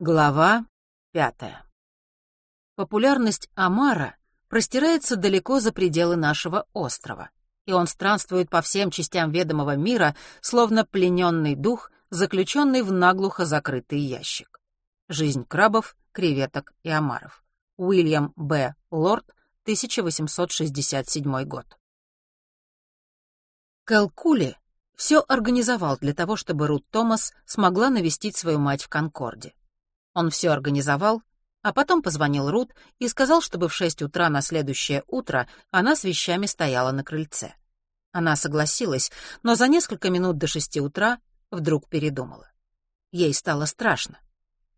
Глава пятая. Популярность Амара простирается далеко за пределы нашего острова, и он странствует по всем частям ведомого мира, словно плененный дух, заключенный в наглухо закрытый ящик. Жизнь крабов, креветок и омаров. Уильям Б. Лорд, 1867 год. Калкули все организовал для того, чтобы Рут Томас смогла навестить свою мать в Конкорде. Он все организовал, а потом позвонил Рут и сказал, чтобы в шесть утра на следующее утро она с вещами стояла на крыльце. Она согласилась, но за несколько минут до шести утра вдруг передумала. Ей стало страшно,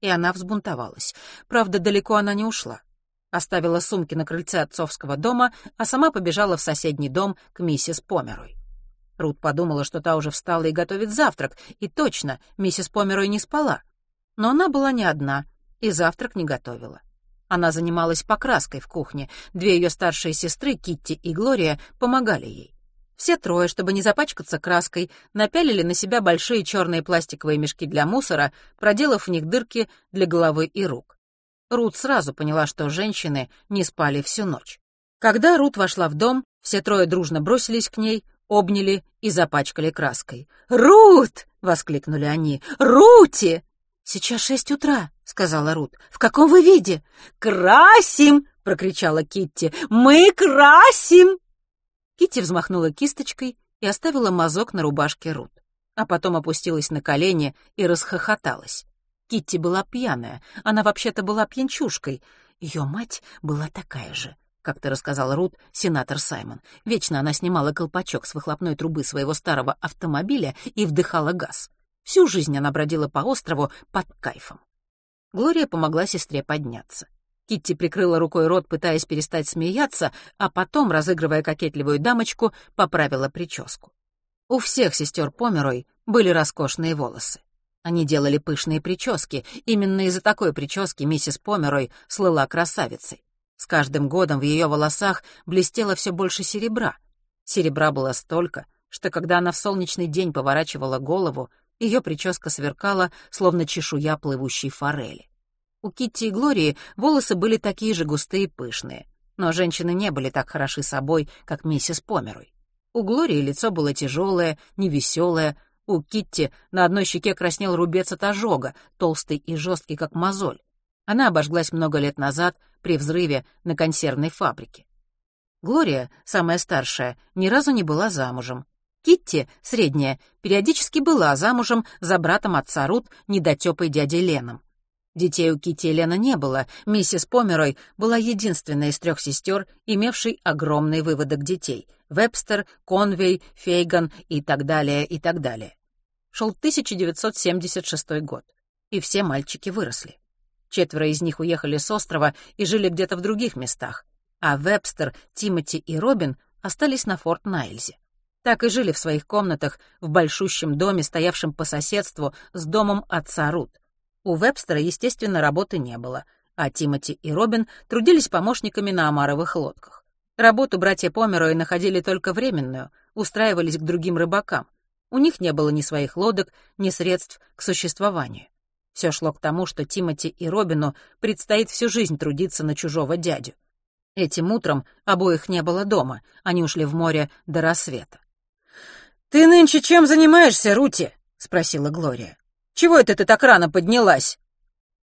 и она взбунтовалась. Правда, далеко она не ушла. Оставила сумки на крыльце отцовского дома, а сама побежала в соседний дом к миссис Померой. Рут подумала, что та уже встала и готовит завтрак, и точно, миссис Померой не спала — но она была не одна и завтрак не готовила. Она занималась покраской в кухне. Две ее старшие сестры, Китти и Глория, помогали ей. Все трое, чтобы не запачкаться краской, напялили на себя большие черные пластиковые мешки для мусора, проделав в них дырки для головы и рук. Рут сразу поняла, что женщины не спали всю ночь. Когда Рут вошла в дом, все трое дружно бросились к ней, обняли и запачкали краской. «Рут!» — воскликнули они. «Рути!» «Сейчас шесть утра», — сказала Рут. «В каком вы виде?» «Красим!» — прокричала Китти. «Мы красим!» Китти взмахнула кисточкой и оставила мазок на рубашке Рут, а потом опустилась на колени и расхохоталась. Китти была пьяная, она вообще-то была пьянчушкой. Ее мать была такая же, как-то рассказал Рут сенатор Саймон. Вечно она снимала колпачок с выхлопной трубы своего старого автомобиля и вдыхала газ. Всю жизнь она бродила по острову под кайфом. Глория помогла сестре подняться. Китти прикрыла рукой рот, пытаясь перестать смеяться, а потом, разыгрывая кокетливую дамочку, поправила прическу. У всех сестер Померой были роскошные волосы. Они делали пышные прически. Именно из-за такой прически миссис Померой слыла красавицей. С каждым годом в ее волосах блестело все больше серебра. Серебра было столько, что когда она в солнечный день поворачивала голову, ее прическа сверкала, словно чешуя плывущей форели. У Китти и Глории волосы были такие же густые и пышные, но женщины не были так хороши собой, как миссис Померой. У Глории лицо было тяжелое, невеселое, у Китти на одной щеке краснел рубец от ожога, толстый и жесткий, как мозоль. Она обожглась много лет назад при взрыве на консервной фабрике. Глория, самая старшая, ни разу не была замужем, Китти, средняя, периодически была замужем за братом отца Рут, недотёпой дядей Леном. Детей у Китти и Лена не было, миссис Померой была единственной из трех сестер, имевшей огромный выводок детей — Вебстер, Конвей, Фейган и так далее, и так далее. Шел 1976 год, и все мальчики выросли. Четверо из них уехали с острова и жили где-то в других местах, а Вебстер, Тимоти и Робин остались на Форт Найльзе так и жили в своих комнатах в большущем доме, стоявшем по соседству с домом отца Рут. У Вебстера, естественно, работы не было, а Тимоти и Робин трудились помощниками на омаровых лодках. Работу братья Померои находили только временную, устраивались к другим рыбакам. У них не было ни своих лодок, ни средств к существованию. Все шло к тому, что Тимоти и Робину предстоит всю жизнь трудиться на чужого дядю. Этим утром обоих не было дома, они ушли в море до рассвета. «Ты нынче чем занимаешься, Рути?» — спросила Глория. «Чего это ты так рано поднялась?»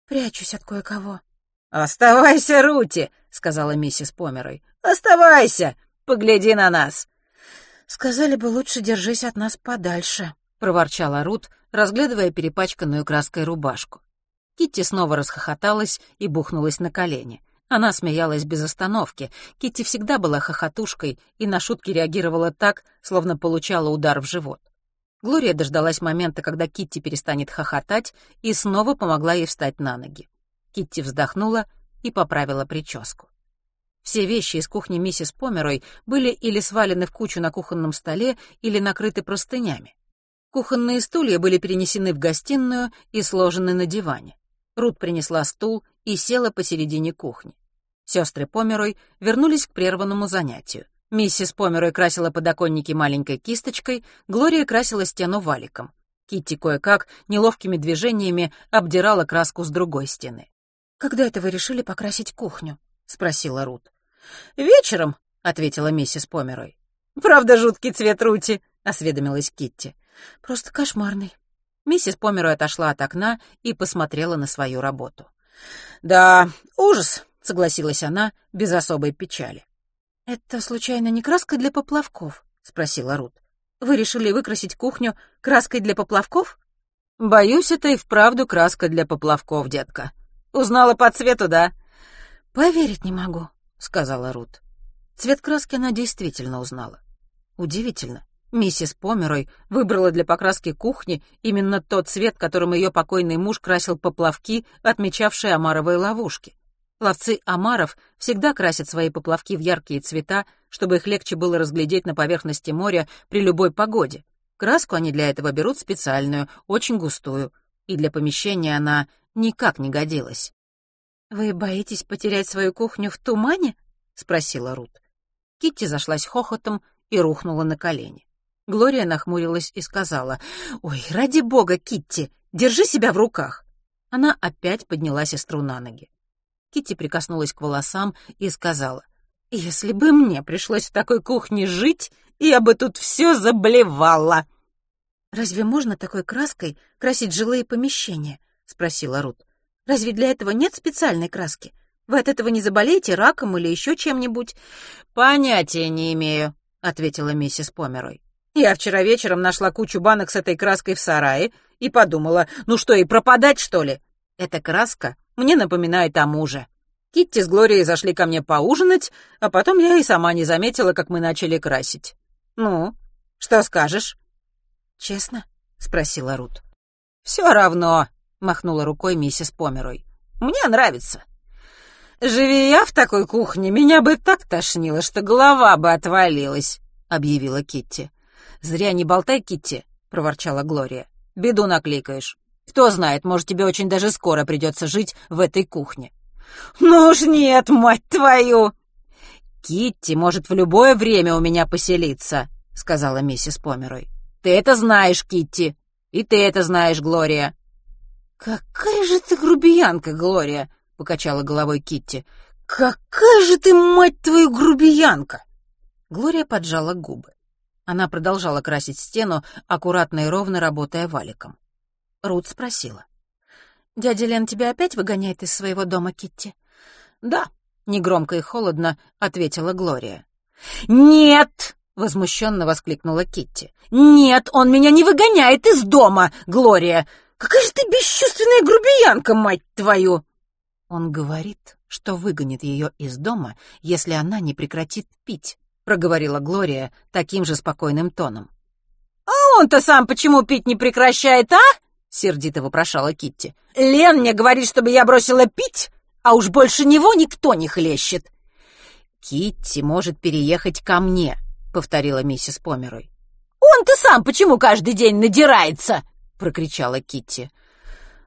«Прячусь от кое-кого». «Оставайся, Рути!» — сказала миссис Померой. «Оставайся! Погляди на нас!» «Сказали бы, лучше держись от нас подальше», — проворчала Рут, разглядывая перепачканную краской рубашку. Китти снова расхохоталась и бухнулась на колени. Она смеялась без остановки. Китти всегда была хохотушкой и на шутки реагировала так, словно получала удар в живот. Глория дождалась момента, когда Китти перестанет хохотать, и снова помогла ей встать на ноги. Китти вздохнула и поправила прическу. Все вещи из кухни миссис Померой были или свалены в кучу на кухонном столе, или накрыты простынями. Кухонные стулья были перенесены в гостиную и сложены на диване. Рут принесла стул и села посередине кухни. Сестры Померой вернулись к прерванному занятию. Миссис Померой красила подоконники маленькой кисточкой, Глория красила стену валиком. Китти кое-как неловкими движениями обдирала краску с другой стены. «Когда это вы решили покрасить кухню?» — спросила Рут. «Вечером», — ответила миссис Померой. «Правда, жуткий цвет Рути», — осведомилась Китти. «Просто кошмарный». Миссис Померой отошла от окна и посмотрела на свою работу. «Да, ужас», — согласилась она без особой печали. «Это, случайно, не краска для поплавков?» — спросила Рут. «Вы решили выкрасить кухню краской для поплавков?» «Боюсь, это и вправду краска для поплавков, детка. Узнала по цвету, да?» «Поверить не могу», — сказала Рут. Цвет краски она действительно узнала. Удивительно. Миссис Померой выбрала для покраски кухни именно тот цвет, которым ее покойный муж красил поплавки, отмечавшие омаровые ловушки. Ловцы омаров всегда красят свои поплавки в яркие цвета, чтобы их легче было разглядеть на поверхности моря при любой погоде. Краску они для этого берут специальную, очень густую, и для помещения она никак не годилась. «Вы боитесь потерять свою кухню в тумане?» — спросила Рут. Китти зашлась хохотом и рухнула на колени. Глория нахмурилась и сказала, «Ой, ради бога, Китти, держи себя в руках!» Она опять подняла сестру на ноги. Китти прикоснулась к волосам и сказала, «Если бы мне пришлось в такой кухне жить, я бы тут все заблевала!» «Разве можно такой краской красить жилые помещения?» — спросила Рут. «Разве для этого нет специальной краски? Вы от этого не заболеете раком или еще чем-нибудь?» «Понятия не имею», — ответила миссис Померой. «Я вчера вечером нашла кучу банок с этой краской в сарае и подумала, ну что, и пропадать, что ли? Эта краска мне напоминает о муже. Китти с Глорией зашли ко мне поужинать, а потом я и сама не заметила, как мы начали красить. Ну, что скажешь?» «Честно?» — спросила Рут. «Все равно», — махнула рукой миссис Померой. «Мне нравится. Живи я в такой кухне, меня бы так тошнило, что голова бы отвалилась», — объявила Китти. «Зря не болтай, Китти», — проворчала Глория. «Беду накликаешь. Кто знает, может, тебе очень даже скоро придется жить в этой кухне». «Ну уж нет, мать твою!» «Китти может в любое время у меня поселиться», — сказала миссис Померой. «Ты это знаешь, Китти, и ты это знаешь, Глория». «Какая же ты грубиянка, Глория!» — покачала головой Китти. «Какая же ты, мать твою, грубиянка!» Глория поджала губы. Она продолжала красить стену, аккуратно и ровно работая валиком. Рут спросила. «Дядя Лен тебя опять выгоняет из своего дома, Китти?» «Да», — негромко и холодно ответила Глория. «Нет!» — возмущенно воскликнула Китти. «Нет, он меня не выгоняет из дома, Глория! Какая же ты бесчувственная грубиянка, мать твою!» Он говорит, что выгонит ее из дома, если она не прекратит пить проговорила Глория таким же спокойным тоном. «А он-то сам почему пить не прекращает, а?» — сердито вопрошала Китти. «Лен мне говорит, чтобы я бросила пить, а уж больше него никто не хлещет». «Китти может переехать ко мне», — повторила миссис Померой. «Он-то сам почему каждый день надирается?» — прокричала Китти.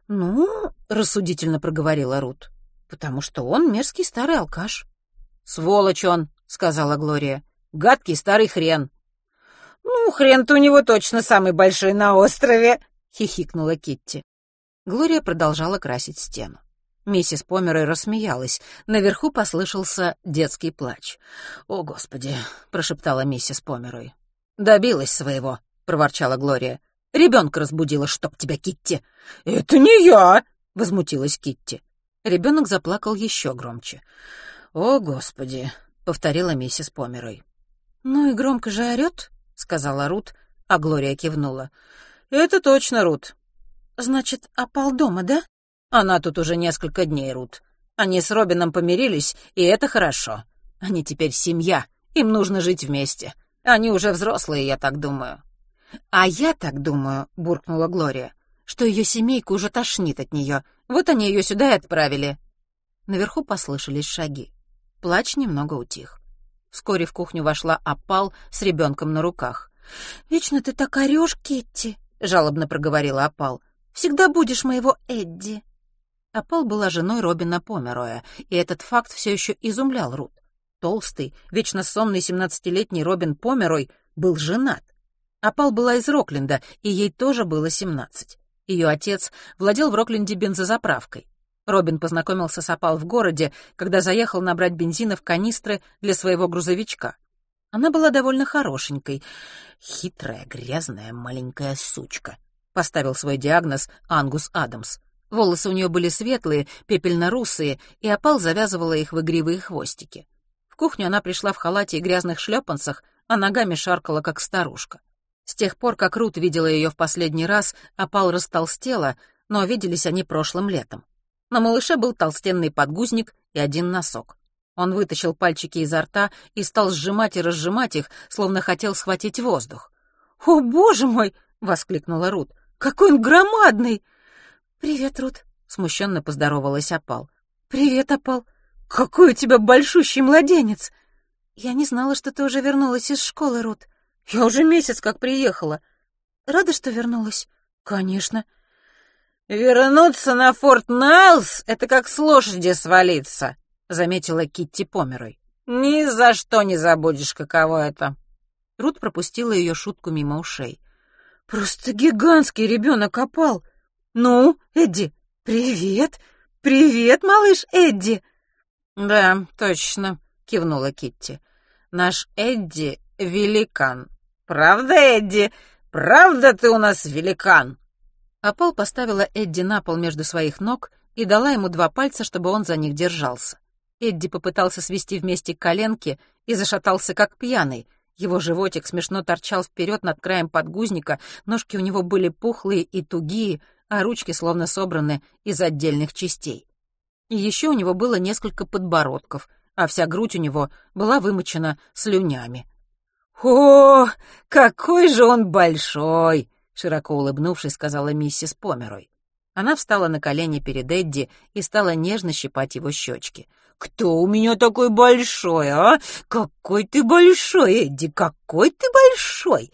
«Ну, — рассудительно проговорила Рут, — потому что он мерзкий старый алкаш». «Сволочь он», — сказала Глория. Гадкий старый хрен. Ну, хрен-то у него точно самый большой на острове, хихикнула Китти. Глория продолжала красить стену. Миссис Померой рассмеялась. Наверху послышался детский плач. «О, Господи!» — прошептала миссис Померой. «Добилась своего», — проворчала Глория. «Ребенка разбудила, чтоб тебя, Китти!» «Это не я!» — возмутилась Китти. Ребенок заплакал еще громче. «О, Господи!» — повторила миссис Померой. «Ну и громко же орёт», — сказала Рут, а Глория кивнула. «Это точно, Рут». «Значит, опал дома, да?» «Она тут уже несколько дней, Рут. Они с Робином помирились, и это хорошо. Они теперь семья, им нужно жить вместе. Они уже взрослые, я так думаю». «А я так думаю», — буркнула Глория, «что ее семейка уже тошнит от нее. Вот они ее сюда и отправили». Наверху послышались шаги. Плач немного утих. Вскоре в кухню вошла опал с ребенком на руках. «Вечно ты так орешь, Китти», — жалобно проговорила опал. «Всегда будешь моего Эдди». Опал была женой Робина Помероя, и этот факт все еще изумлял Рут. Толстый, вечно сонный семнадцатилетний Робин Померой был женат. Апал была из Рокленда, и ей тоже было 17. Ее отец владел в Рокленде бензозаправкой. Робин познакомился с Апал в городе, когда заехал набрать бензина в канистры для своего грузовичка. Она была довольно хорошенькой. «Хитрая, грязная, маленькая сучка», — поставил свой диагноз Ангус Адамс. Волосы у нее были светлые, пепельно-русые, и опал завязывала их в игривые хвостики. В кухню она пришла в халате и грязных шлепанцах, а ногами шаркала, как старушка. С тех пор, как Рут видела ее в последний раз, опал растолстела, но виделись они прошлым летом. На малыше был толстенный подгузник и один носок. Он вытащил пальчики изо рта и стал сжимать и разжимать их, словно хотел схватить воздух. «О, боже мой!» — воскликнула Рут. «Какой он громадный!» «Привет, Рут», — смущенно поздоровалась Апал. «Привет, Апал. Какой у тебя большущий младенец!» «Я не знала, что ты уже вернулась из школы, Рут. Я уже месяц как приехала. Рада, что вернулась?» «Конечно». «Вернуться на Форт Найлс — это как с лошади свалиться», — заметила Китти Померой. «Ни за что не забудешь, каково это». Рут пропустила ее шутку мимо ушей. «Просто гигантский ребенок опал. «Ну, Эдди, привет! Привет, малыш Эдди!» «Да, точно», — кивнула Китти. «Наш Эдди — великан. Правда, Эдди? Правда ты у нас великан?» А Пол поставила Эдди на пол между своих ног и дала ему два пальца, чтобы он за них держался. Эдди попытался свести вместе коленки и зашатался как пьяный. Его животик смешно торчал вперед над краем подгузника, ножки у него были пухлые и тугие, а ручки словно собраны из отдельных частей. И еще у него было несколько подбородков, а вся грудь у него была вымочена слюнями. «О, какой же он большой!» — широко улыбнувшись, сказала миссис Померой. Она встала на колени перед Эдди и стала нежно щипать его щечки. «Кто у меня такой большой, а? Какой ты большой, Эдди, какой ты большой!»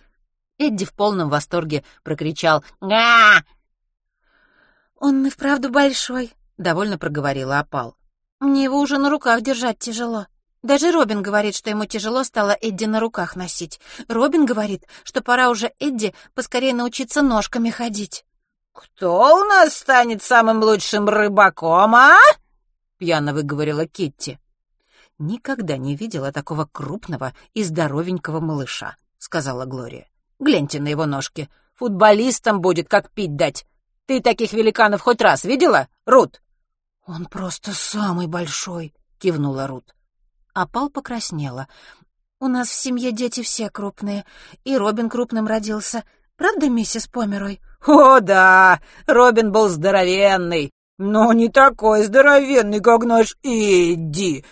Эдди в полном восторге прокричал «Га! «Он и вправду большой», — довольно проговорила Апал. «Мне его уже на руках держать тяжело. Даже Робин говорит, что ему тяжело стало Эдди на руках носить. Робин говорит, что пора уже Эдди поскорее научиться ножками ходить». «Кто у нас станет самым лучшим рыбаком, а?» — пьяно выговорила Китти. «Никогда не видела такого крупного и здоровенького малыша», — сказала Глория. «Гляньте на его ножки. Футболистом будет, как пить дать. Ты таких великанов хоть раз видела, Рут?» «Он просто самый большой», — кивнула Рут. А Пал покраснела. «У нас в семье дети все крупные, и Робин крупным родился. Правда, миссис Померой?» «О, да! Робин был здоровенный, но не такой здоровенный, как наш Эдди!»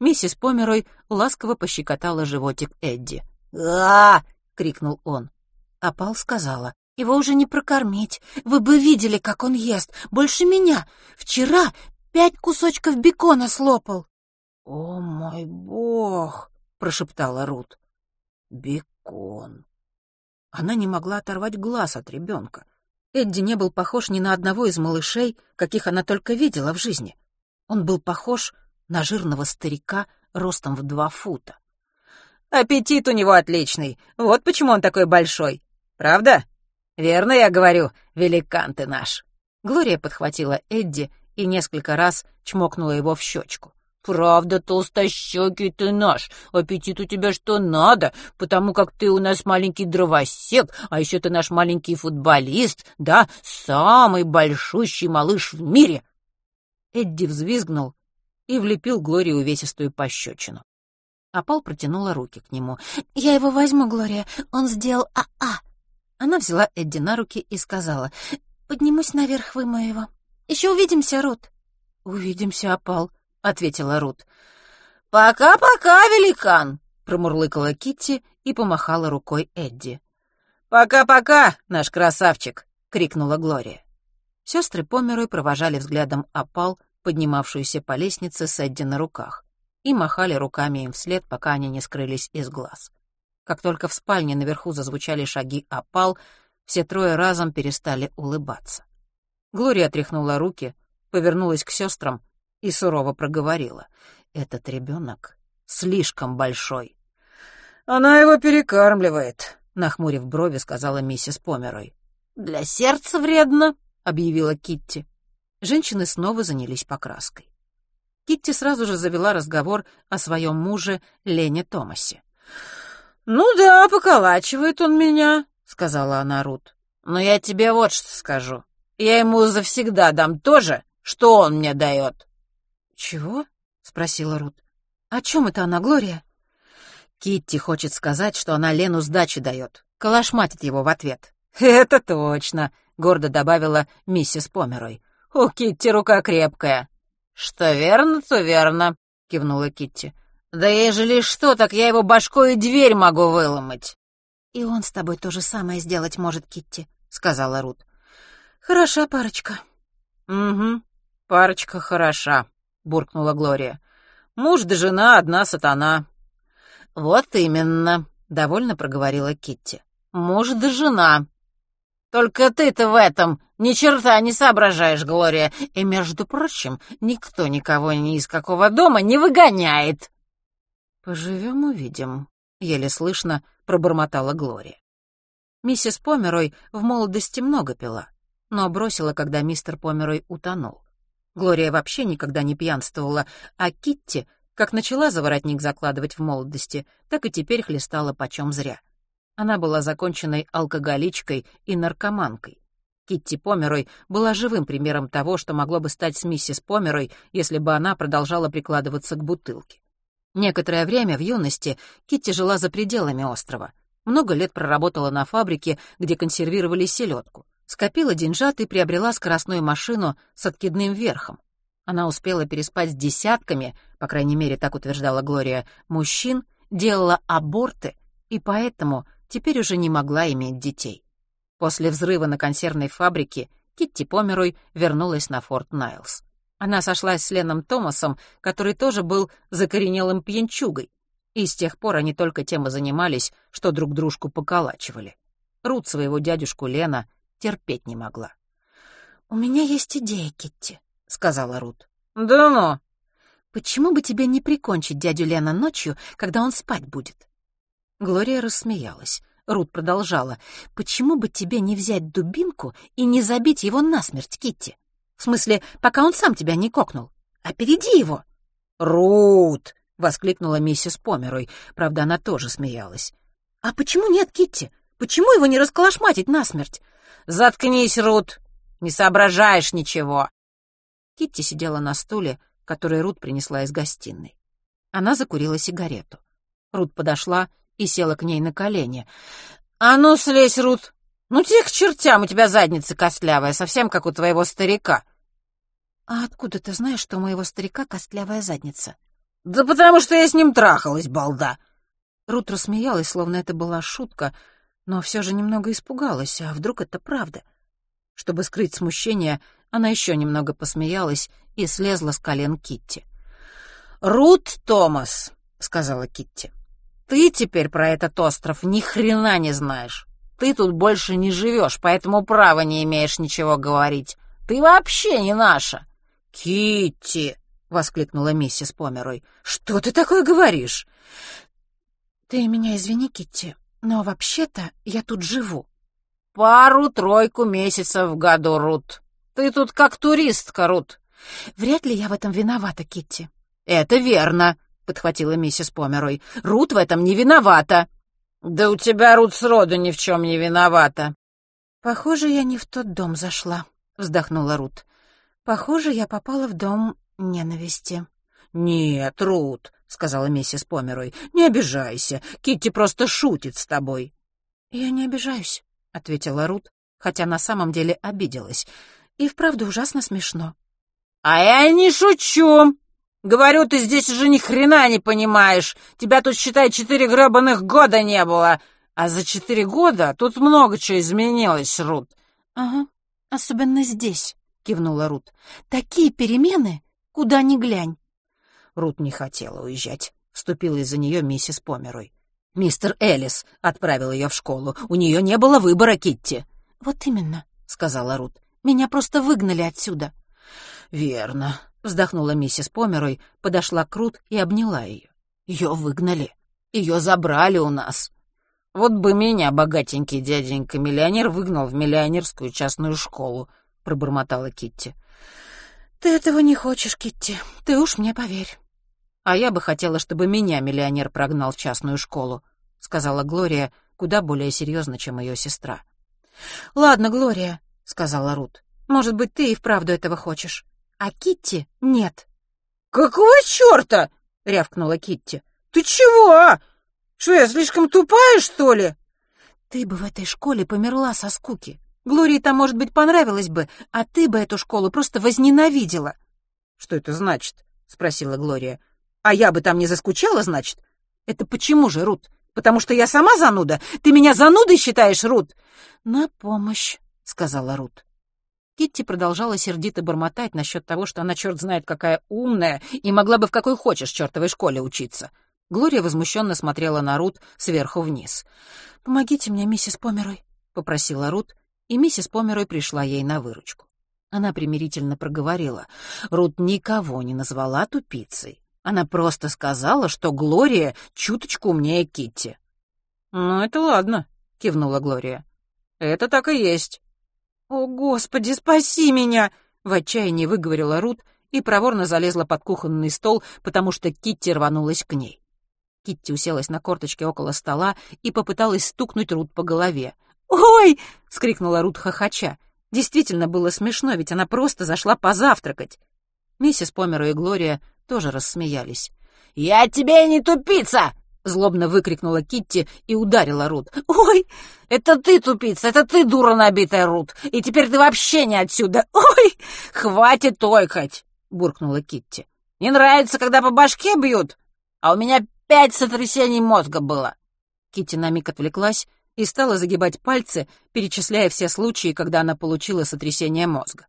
Миссис Померой ласково пощекотала животик Эдди. «А!» — крикнул он. А Пал сказала. Его уже не прокормить. Вы бы видели, как он ест. Больше меня. Вчера пять кусочков бекона слопал. — О, мой бог! — прошептала Рут. — Бекон. Она не могла оторвать глаз от ребенка. Эдди не был похож ни на одного из малышей, каких она только видела в жизни. Он был похож на жирного старика ростом в два фута. «Аппетит у него отличный. Вот почему он такой большой. Правда?» «Верно я говорю, великан ты наш». Глория подхватила Эдди и несколько раз чмокнула его в щечку. «Правда, толстощекий ты наш. Аппетит у тебя что надо, потому как ты у нас маленький дровосек, а еще ты наш маленький футболист, да, самый большущий малыш в мире». Эдди взвизгнул и влепил Глории увесистую пощечину. А Пал протянула руки к нему. «Я его возьму, Глория. Он сделал а-а». Она взяла Эдди на руки и сказала, «Поднимусь наверх, вымою его. Еще увидимся, Рут». «Увидимся, опал», — ответила Рут. «Пока-пока, великан», — промурлыкала Китти и помахала рукой Эдди. «Пока-пока, наш красавчик!» — крикнула Глория. Сестры Померой провожали взглядом опал, поднимавшуюся по лестнице с Эдди на руках, и махали руками им вслед, пока они не скрылись из глаз. Как только в спальне наверху зазвучали шаги опал, все трое разом перестали улыбаться. Глория отряхнула руки, повернулась к сестрам и сурово проговорила. «Этот ребенок слишком большой». «Она его перекармливает», — нахмурив брови, сказала миссис Померой. «Для сердца вредно», — объявила Китти. Женщины снова занялись покраской. Китти сразу же завела разговор о своем муже Лене Томасе. «Ну да, поколачивает он меня», — сказала она Рут. «Но я тебе вот что скажу. Я ему завсегда дам то же, что он мне дает». «Чего?» — спросила Рут. «О чем это она, Глория?» Китти хочет сказать, что она Лену сдачи дает. Калашматит его в ответ. «Это точно», — гордо добавила миссис Померой. «У Китти рука крепкая». «Что верно, то верно», — кивнула Китти. «Да ежели что, так я его башкой и дверь могу выломать». «И он с тобой то же самое сделать может, Китти», — сказала Рут. «Хороша парочка». «Угу, парочка хороша», — буркнула Глория. «Муж да жена одна сатана». «Вот именно», — довольно проговорила Китти. «Муж да жена». «Только ты-то в этом ни черта не соображаешь, Глория. И, между прочим, никто никого ни из какого дома не выгоняет». «Поживем — увидим», — еле слышно пробормотала Глория. Миссис Померой в молодости много пила, но бросила, когда мистер Померой утонул. Глория вообще никогда не пьянствовала, а Китти, как начала заворотник закладывать в молодости, так и теперь хлестала почем зря. Она была законченной алкоголичкой и наркоманкой. Китти Померой была живым примером того, что могло бы стать с миссис Померой, если бы она продолжала прикладываться к бутылке. Некоторое время в юности Китти жила за пределами острова. Много лет проработала на фабрике, где консервировали селедку. Скопила деньжат и приобрела скоростную машину с откидным верхом. Она успела переспать с десятками, по крайней мере, так утверждала Глория, мужчин, делала аборты и поэтому теперь уже не могла иметь детей. После взрыва на консервной фабрике Китти Померой вернулась на Форт Найлс. Она сошлась с Леном Томасом, который тоже был закоренелым пьянчугой, и с тех пор они только тем и занимались, что друг дружку поколачивали. Рут своего дядюшку Лена терпеть не могла. «У меня есть идея, Китти», — сказала Рут. «Да ну!» «Почему бы тебе не прикончить дядю Лена ночью, когда он спать будет?» Глория рассмеялась. Рут продолжала. «Почему бы тебе не взять дубинку и не забить его насмерть, Китти? В смысле, пока он сам тебя не кокнул. Опереди его!» «Рут!» — воскликнула миссис Померой. Правда, она тоже смеялась. «А почему нет, Китти? Почему его не расколошматить насмерть?» «Заткнись, Рут! Не соображаешь ничего!» Китти сидела на стуле, который Рут принесла из гостиной. Она закурила сигарету. Рут подошла и села к ней на колени. «А ну, слезь, Рут! Ну, тебе к чертям, у тебя задница костлявая, совсем как у твоего старика!» «А откуда ты знаешь, что у моего старика костлявая задница?» «Да потому что я с ним трахалась, балда!» Рут рассмеялась, словно это была шутка, но все же немного испугалась, а вдруг это правда? Чтобы скрыть смущение, она еще немного посмеялась и слезла с колен Китти. «Рут Томас», — сказала Китти, — «ты теперь про этот остров ни хрена не знаешь. Ты тут больше не живешь, поэтому права не имеешь ничего говорить. Ты вообще не наша». «Китти!» — воскликнула миссис Померой. «Что ты такое говоришь?» «Ты меня извини, Китти, но вообще-то я тут живу». «Пару-тройку месяцев в году, Рут. Ты тут как туристка, Рут». «Вряд ли я в этом виновата, Китти». «Это верно», — подхватила миссис Померой. «Рут в этом не виновата». «Да у тебя, Рут, сроду ни в чем не виновата». «Похоже, я не в тот дом зашла», — вздохнула Рут. «Похоже, я попала в дом ненависти». «Нет, Рут», — сказала миссис Померой, — «не обижайся. Китти просто шутит с тобой». «Я не обижаюсь», — ответила Рут, хотя на самом деле обиделась. «И вправду ужасно смешно». «А я не шучу», Говорю, ты здесь уже ни хрена не понимаешь. Тебя тут, считай, четыре гребаных года не было. А за четыре года тут много чего изменилось, Рут. — Ага, особенно здесь, — кивнула Рут. — Такие перемены, куда ни глянь. Рут не хотела уезжать. Вступила из-за нее миссис Померой. Мистер Элис отправил ее в школу. У нее не было выбора, Китти. — Вот именно, — сказала Рут. — Меня просто выгнали отсюда. — Верно, Вздохнула миссис Померой, подошла к Рут и обняла ее. Ее выгнали. Ее забрали у нас. Вот бы меня богатенький дяденька-миллионер выгнал в миллионерскую частную школу», — пробормотала Китти. «Ты этого не хочешь, Китти, ты уж мне поверь». «А я бы хотела, чтобы меня миллионер прогнал в частную школу», — сказала Глория куда более серьезно, чем ее сестра. «Ладно, Глория», — сказала Рут. «Может быть, ты и вправду этого хочешь. А Китти нет». «Какого черта?» — рявкнула Китти. «Ты чего, а? Что, я слишком тупая, что ли?» «Ты бы в этой школе померла со скуки. Глории там, может быть, понравилось бы, а ты бы эту школу просто возненавидела». «Что это значит?» — спросила Глория. «А я бы там не заскучала, значит? Это почему же, Рут? Потому что я сама зануда? Ты меня занудой считаешь, Рут?» «На помощь», — сказала Рут. Китти продолжала сердито бормотать насчет того, что она черт знает какая умная и могла бы в какой хочешь чертовой школе учиться. Глория возмущенно смотрела на Рут сверху вниз. «Помогите мне, миссис Померой», — попросила Рут, и миссис Померой пришла ей на выручку. Она примирительно проговорила. Рут никого не назвала тупицей. Она просто сказала, что Глория чуточку умнее Китти. «Ну, это ладно», — кивнула Глория. «Это так и есть». «О, Господи, спаси меня!» — в отчаянии выговорила Рут и проворно залезла под кухонный стол, потому что Китти рванулась к ней. Китти уселась на корточке около стола и попыталась стукнуть Рут по голове. «Ой!» — скрикнула Рут хохоча. Действительно было смешно, ведь она просто зашла позавтракать. Миссис Померу и Глория тоже рассмеялись. «Я тебе не тупица!» — злобно выкрикнула Китти и ударила Рут. «Ой, это ты тупица, это ты дура набитая, Рут, и теперь ты вообще не отсюда! Ой, хватит ойкать!» — буркнула Китти. «Не нравится, когда по башке бьют, а у меня пять сотрясений мозга было!» Китти на миг отвлеклась и стала загибать пальцы, перечисляя все случаи, когда она получила сотрясение мозга.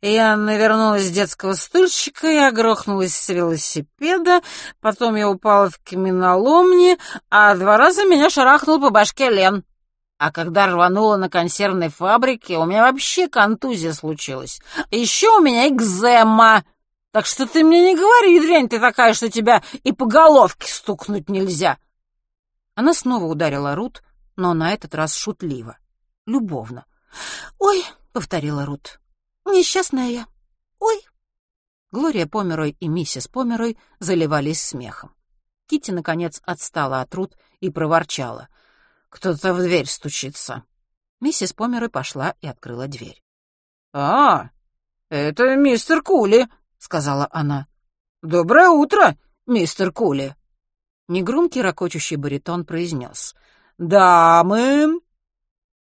Я навернулась с детского стульчика, я грохнулась с велосипеда, потом я упала в каменоломни, а два раза меня шарахнул по башке Лен. А когда рванула на консервной фабрике, у меня вообще контузия случилась. Еще у меня экзема. Так что ты мне не говори, дрянь ты такая, что тебя и по головке стукнуть нельзя. Она снова ударила Рут, но на этот раз шутливо, любовно. «Ой», — повторила Рут, Несчастная я. Ой. Глория Померой и миссис Померой заливались смехом. Китти наконец отстала от Рут и проворчала. «Кто-то в дверь стучится». Миссис Померой пошла и открыла дверь. «А, это мистер Кули», — сказала она. «Доброе утро, мистер Кули». Негромкий ракочущий баритон произнес. «Дамы!»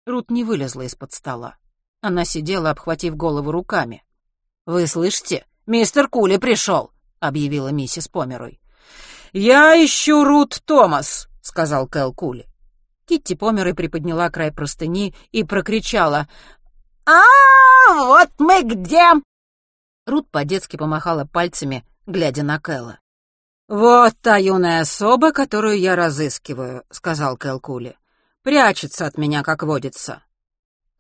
Рут не вылезла из-под стола. Она сидела, обхватив голову руками. «Вы слышите? Мистер Кули пришел!» — объявила миссис Померой. «Я ищу Рут Томас», — сказал Кэл Кули. Китти Померой приподняла край простыни и прокричала. «А, вот мы где!» Рут по-детски помахала пальцами, глядя на Кэла. «Вот та юная особа, которую я разыскиваю», — сказал Кэл Кули. «Прячется от меня, как водится.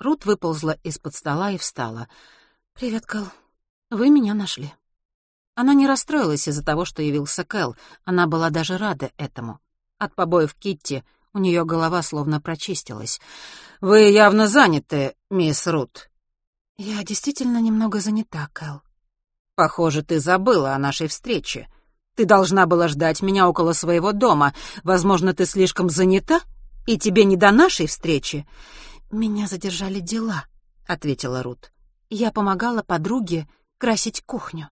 Рут выползла из-под стола и встала. «Привет, Кэл. Вы меня нашли». Она не расстроилась из-за того, что явился Кэл. Она была даже рада этому. От побоев Китти у нее голова словно прочистилась. «Вы явно заняты, мисс Рут». «Я действительно немного занята, Кэл». «Похоже, ты забыла о нашей встрече. Ты должна была ждать меня около своего дома. Возможно, ты слишком занята, и тебе не до нашей встречи. «Меня задержали дела», — ответила Рут. «Я помогала подруге красить кухню».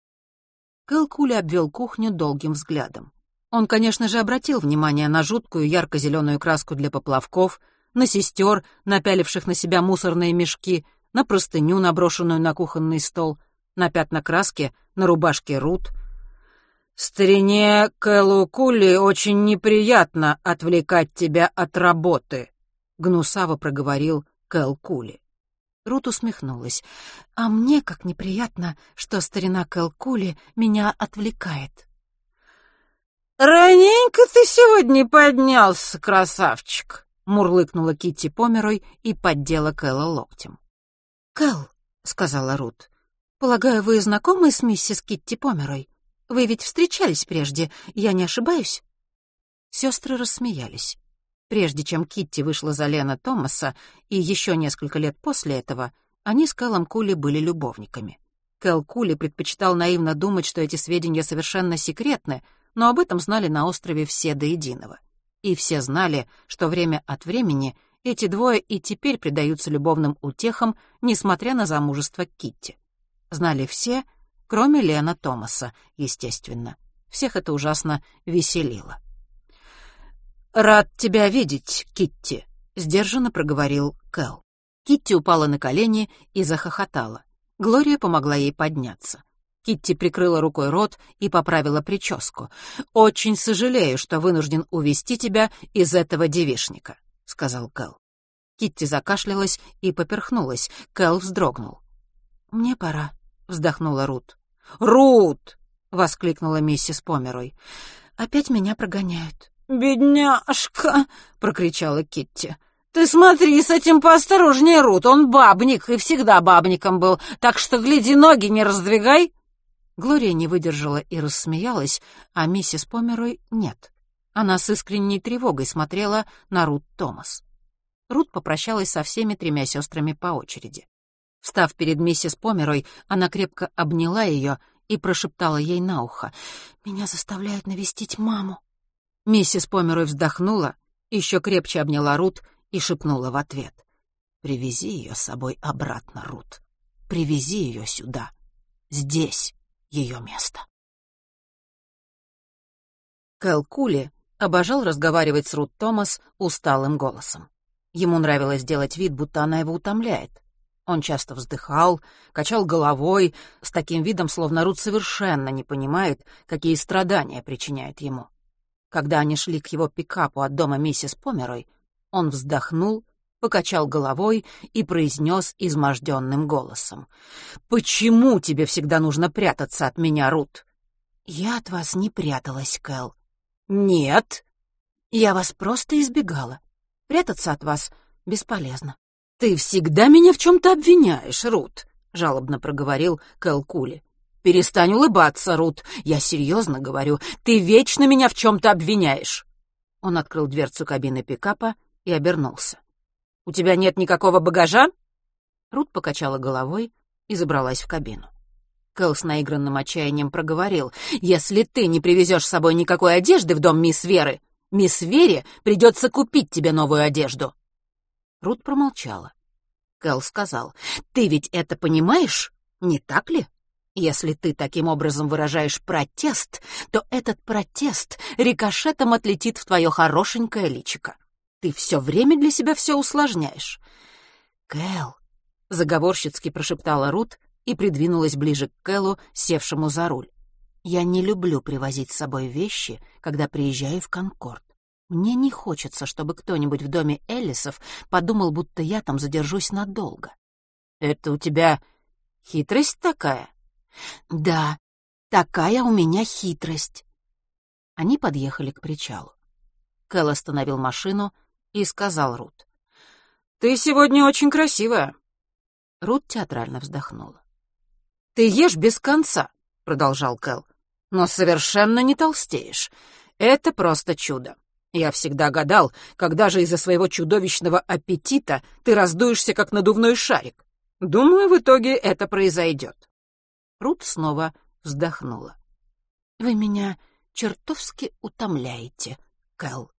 Кэл Кули обвел кухню долгим взглядом. Он, конечно же, обратил внимание на жуткую ярко-зеленую краску для поплавков, на сестер, напяливших на себя мусорные мешки, на простыню, наброшенную на кухонный стол, на пятна краски, на рубашке Рут. «Старине Кэлу Кули очень неприятно отвлекать тебя от работы», — гнусаво проговорил Кэл Кули. Рут усмехнулась. «А мне как неприятно, что старина Кэл Кули меня отвлекает». «Раненько ты сегодня поднялся, красавчик!» — мурлыкнула Китти Померой и поддела Кэла локтем. «Кэл», — сказала Рут, — «полагаю, вы знакомы с миссис Китти Померой? Вы ведь встречались прежде, я не ошибаюсь?» Сестры рассмеялись. Прежде чем Китти вышла за Лена Томаса, и еще несколько лет после этого, они с Кэллом Кули были любовниками. Кэл Кули предпочитал наивно думать, что эти сведения совершенно секретны, но об этом знали на острове все до единого. И все знали, что время от времени эти двое и теперь предаются любовным утехам, несмотря на замужество Китти. Знали все, кроме Лена Томаса, естественно. Всех это ужасно веселило. «Рад тебя видеть, Китти», — сдержанно проговорил Кэл. Китти упала на колени и захохотала. Глория помогла ей подняться. Китти прикрыла рукой рот и поправила прическу. «Очень сожалею, что вынужден увести тебя из этого девишника», — сказал Кэл. Китти закашлялась и поперхнулась. Кэл вздрогнул. «Мне пора», — вздохнула Рут. «Рут!» — воскликнула миссис Померой. «Опять меня прогоняют». «Бедняжка!» — прокричала Китти. «Ты смотри с этим поосторожнее, Рут, он бабник и всегда бабником был, так что гляди, ноги не раздвигай!» Глория не выдержала и рассмеялась, а миссис Померой нет. Она с искренней тревогой смотрела на Рут Томас. Рут попрощалась со всеми тремя сестрами по очереди. Встав перед миссис Померой, она крепко обняла ее и прошептала ей на ухо. «Меня заставляют навестить маму». Миссис Померой вздохнула, еще крепче обняла Рут и шепнула в ответ. «Привези ее с собой обратно, Рут. Привези ее сюда. Здесь ее место». Кэл Кули обожал разговаривать с Рут Томас усталым голосом. Ему нравилось делать вид, будто она его утомляет. Он часто вздыхал, качал головой, с таким видом, словно Рут совершенно не понимает, какие страдания причиняет ему. Когда они шли к его пикапу от дома миссис Померой, он вздохнул, покачал головой и произнес изможденным голосом. «Почему тебе всегда нужно прятаться от меня, Рут?» «Я от вас не пряталась, Кэл». «Нет». «Я вас просто избегала. Прятаться от вас бесполезно». «Ты всегда меня в чем-то обвиняешь, Рут», — жалобно проговорил Кэл Кули. Перестань улыбаться, Рут. Я серьезно говорю. Ты вечно меня в чем-то обвиняешь. Он открыл дверцу кабины пикапа и обернулся. У тебя нет никакого багажа? Рут покачала головой и забралась в кабину. Кэл с наигранным отчаянием проговорил. «Если ты не привезешь с собой никакой одежды в дом мисс Веры, мисс Вере придется купить тебе новую одежду». Рут промолчала. Кэл сказал. «Ты ведь это понимаешь, не так ли?» Если ты таким образом выражаешь протест, то этот протест рикошетом отлетит в твое хорошенькое личико. Ты все время для себя все усложняешь. Кэл, заговорщицки прошептала Рут и придвинулась ближе к Кэлу, севшему за руль. Я не люблю привозить с собой вещи, когда приезжаю в Конкорд. Мне не хочется, чтобы кто-нибудь в доме Эллисов подумал, будто я там задержусь надолго. Это у тебя хитрость такая? «Да, такая у меня хитрость». Они подъехали к причалу. Кэл остановил машину и сказал Рут. «Ты сегодня очень красивая». Рут театрально вздохнула. «Ты ешь без конца», — продолжал Кэл, — «но совершенно не толстеешь. Это просто чудо. Я всегда гадал, когда же из-за своего чудовищного аппетита ты раздуешься, как надувной шарик. Думаю, в итоге это произойдет. Рут снова вздохнула. «Вы меня чертовски утомляете, Кэл».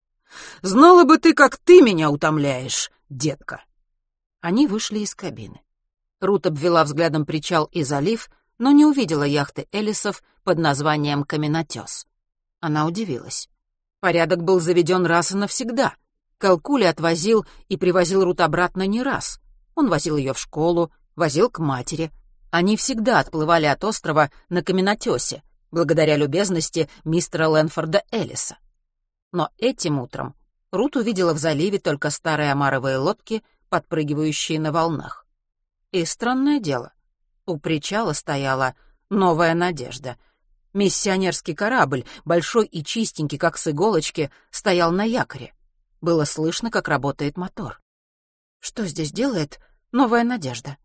«Знала бы ты, как ты меня утомляешь, детка!» Они вышли из кабины. Рут обвела взглядом причал и залив, но не увидела яхты Элисов под названием «Каменотес». Она удивилась. Порядок был заведен раз и навсегда. Калкули отвозил и привозил Рут обратно не раз. Он возил ее в школу, возил к матери, они всегда отплывали от острова на каменотесе, благодаря любезности мистера Лэнфорда Эллиса. Но этим утром Рут увидела в заливе только старые омаровые лодки, подпрыгивающие на волнах. И странное дело, у причала стояла новая надежда. Миссионерский корабль, большой и чистенький, как с иголочки, стоял на якоре. Было слышно, как работает мотор. Что здесь делает новая надежда?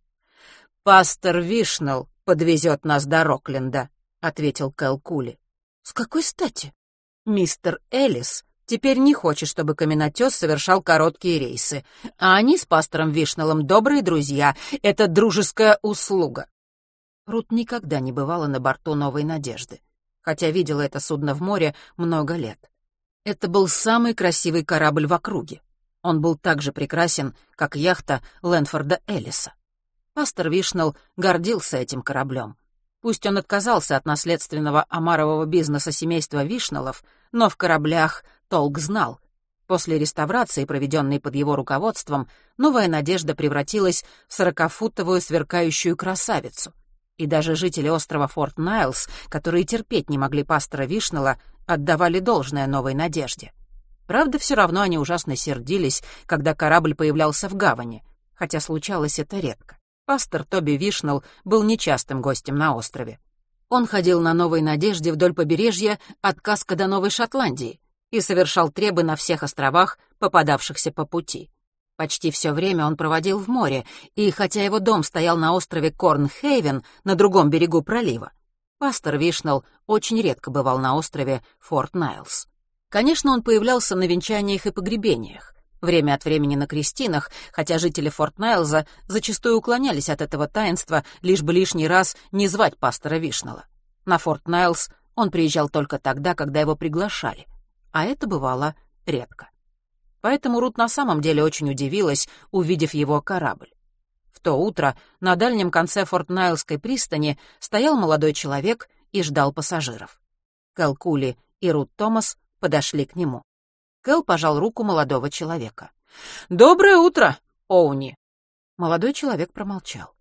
«Пастор Вишнелл подвезет нас до Рокленда», — ответил Кэл Кули. «С какой стати?» «Мистер Элис теперь не хочет, чтобы каменотес совершал короткие рейсы. А они с пастором Вишнеллом добрые друзья. Это дружеская услуга. Рут никогда не бывала на борту «Новой надежды», хотя видела это судно в море много лет. Это был самый красивый корабль в округе. Он был так же прекрасен, как яхта Лэнфорда Эллиса. Пастор Вишнелл гордился этим кораблем. Пусть он отказался от наследственного омарового бизнеса семейства Вишнеллов, но в кораблях толк знал. После реставрации, проведенной под его руководством, новая надежда превратилась в сорокафутовую сверкающую красавицу. И даже жители острова Форт Найлс, которые терпеть не могли пастора Вишнелла, отдавали должное новой надежде. Правда, все равно они ужасно сердились, когда корабль появлялся в гавани, хотя случалось это редко. Пастор Тоби Вишнелл был нечастым гостем на острове. Он ходил на Новой Надежде вдоль побережья от Каска до Новой Шотландии и совершал требы на всех островах, попадавшихся по пути. Почти все время он проводил в море, и хотя его дом стоял на острове Корнхейвен на другом берегу пролива, пастор Вишнелл очень редко бывал на острове Форт Найлс. Конечно, он появлялся на венчаниях и погребениях, время от времени на крестинах, хотя жители Форт Найлза зачастую уклонялись от этого таинства, лишь бы лишний раз не звать пастора Вишнелла. На Форт Найлз он приезжал только тогда, когда его приглашали, а это бывало редко. Поэтому Рут на самом деле очень удивилась, увидев его корабль. В то утро на дальнем конце Форт-Найлской пристани стоял молодой человек и ждал пассажиров. Кэл Кули и Рут Томас подошли к нему. Кэл пожал руку молодого человека. «Доброе утро, Оуни!» Молодой человек промолчал.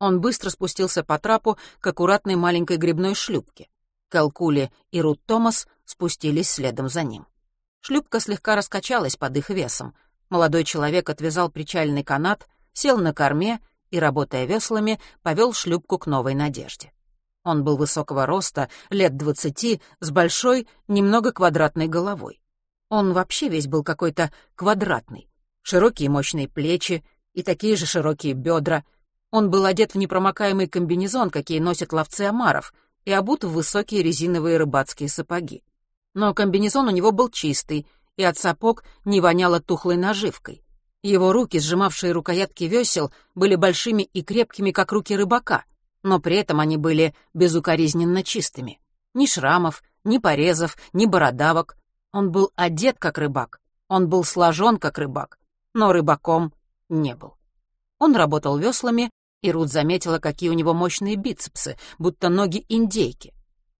Он быстро спустился по трапу к аккуратной маленькой грибной шлюпке. Кэл Кули и Рут Томас спустились следом за ним. Шлюпка слегка раскачалась под их весом. Молодой человек отвязал причальный канат, сел на корме и, работая веслами, повел шлюпку к новой надежде. Он был высокого роста, лет двадцати, с большой, немного квадратной головой. Он вообще весь был какой-то квадратный. Широкие мощные плечи и такие же широкие бедра. Он был одет в непромокаемый комбинезон, какие носят ловцы омаров, и обут в высокие резиновые рыбацкие сапоги но комбинезон у него был чистый, и от сапог не воняло тухлой наживкой. Его руки, сжимавшие рукоятки весел, были большими и крепкими, как руки рыбака, но при этом они были безукоризненно чистыми. Ни шрамов, ни порезов, ни бородавок. Он был одет, как рыбак, он был сложен, как рыбак, но рыбаком не был. Он работал веслами, и Рут заметила, какие у него мощные бицепсы, будто ноги индейки.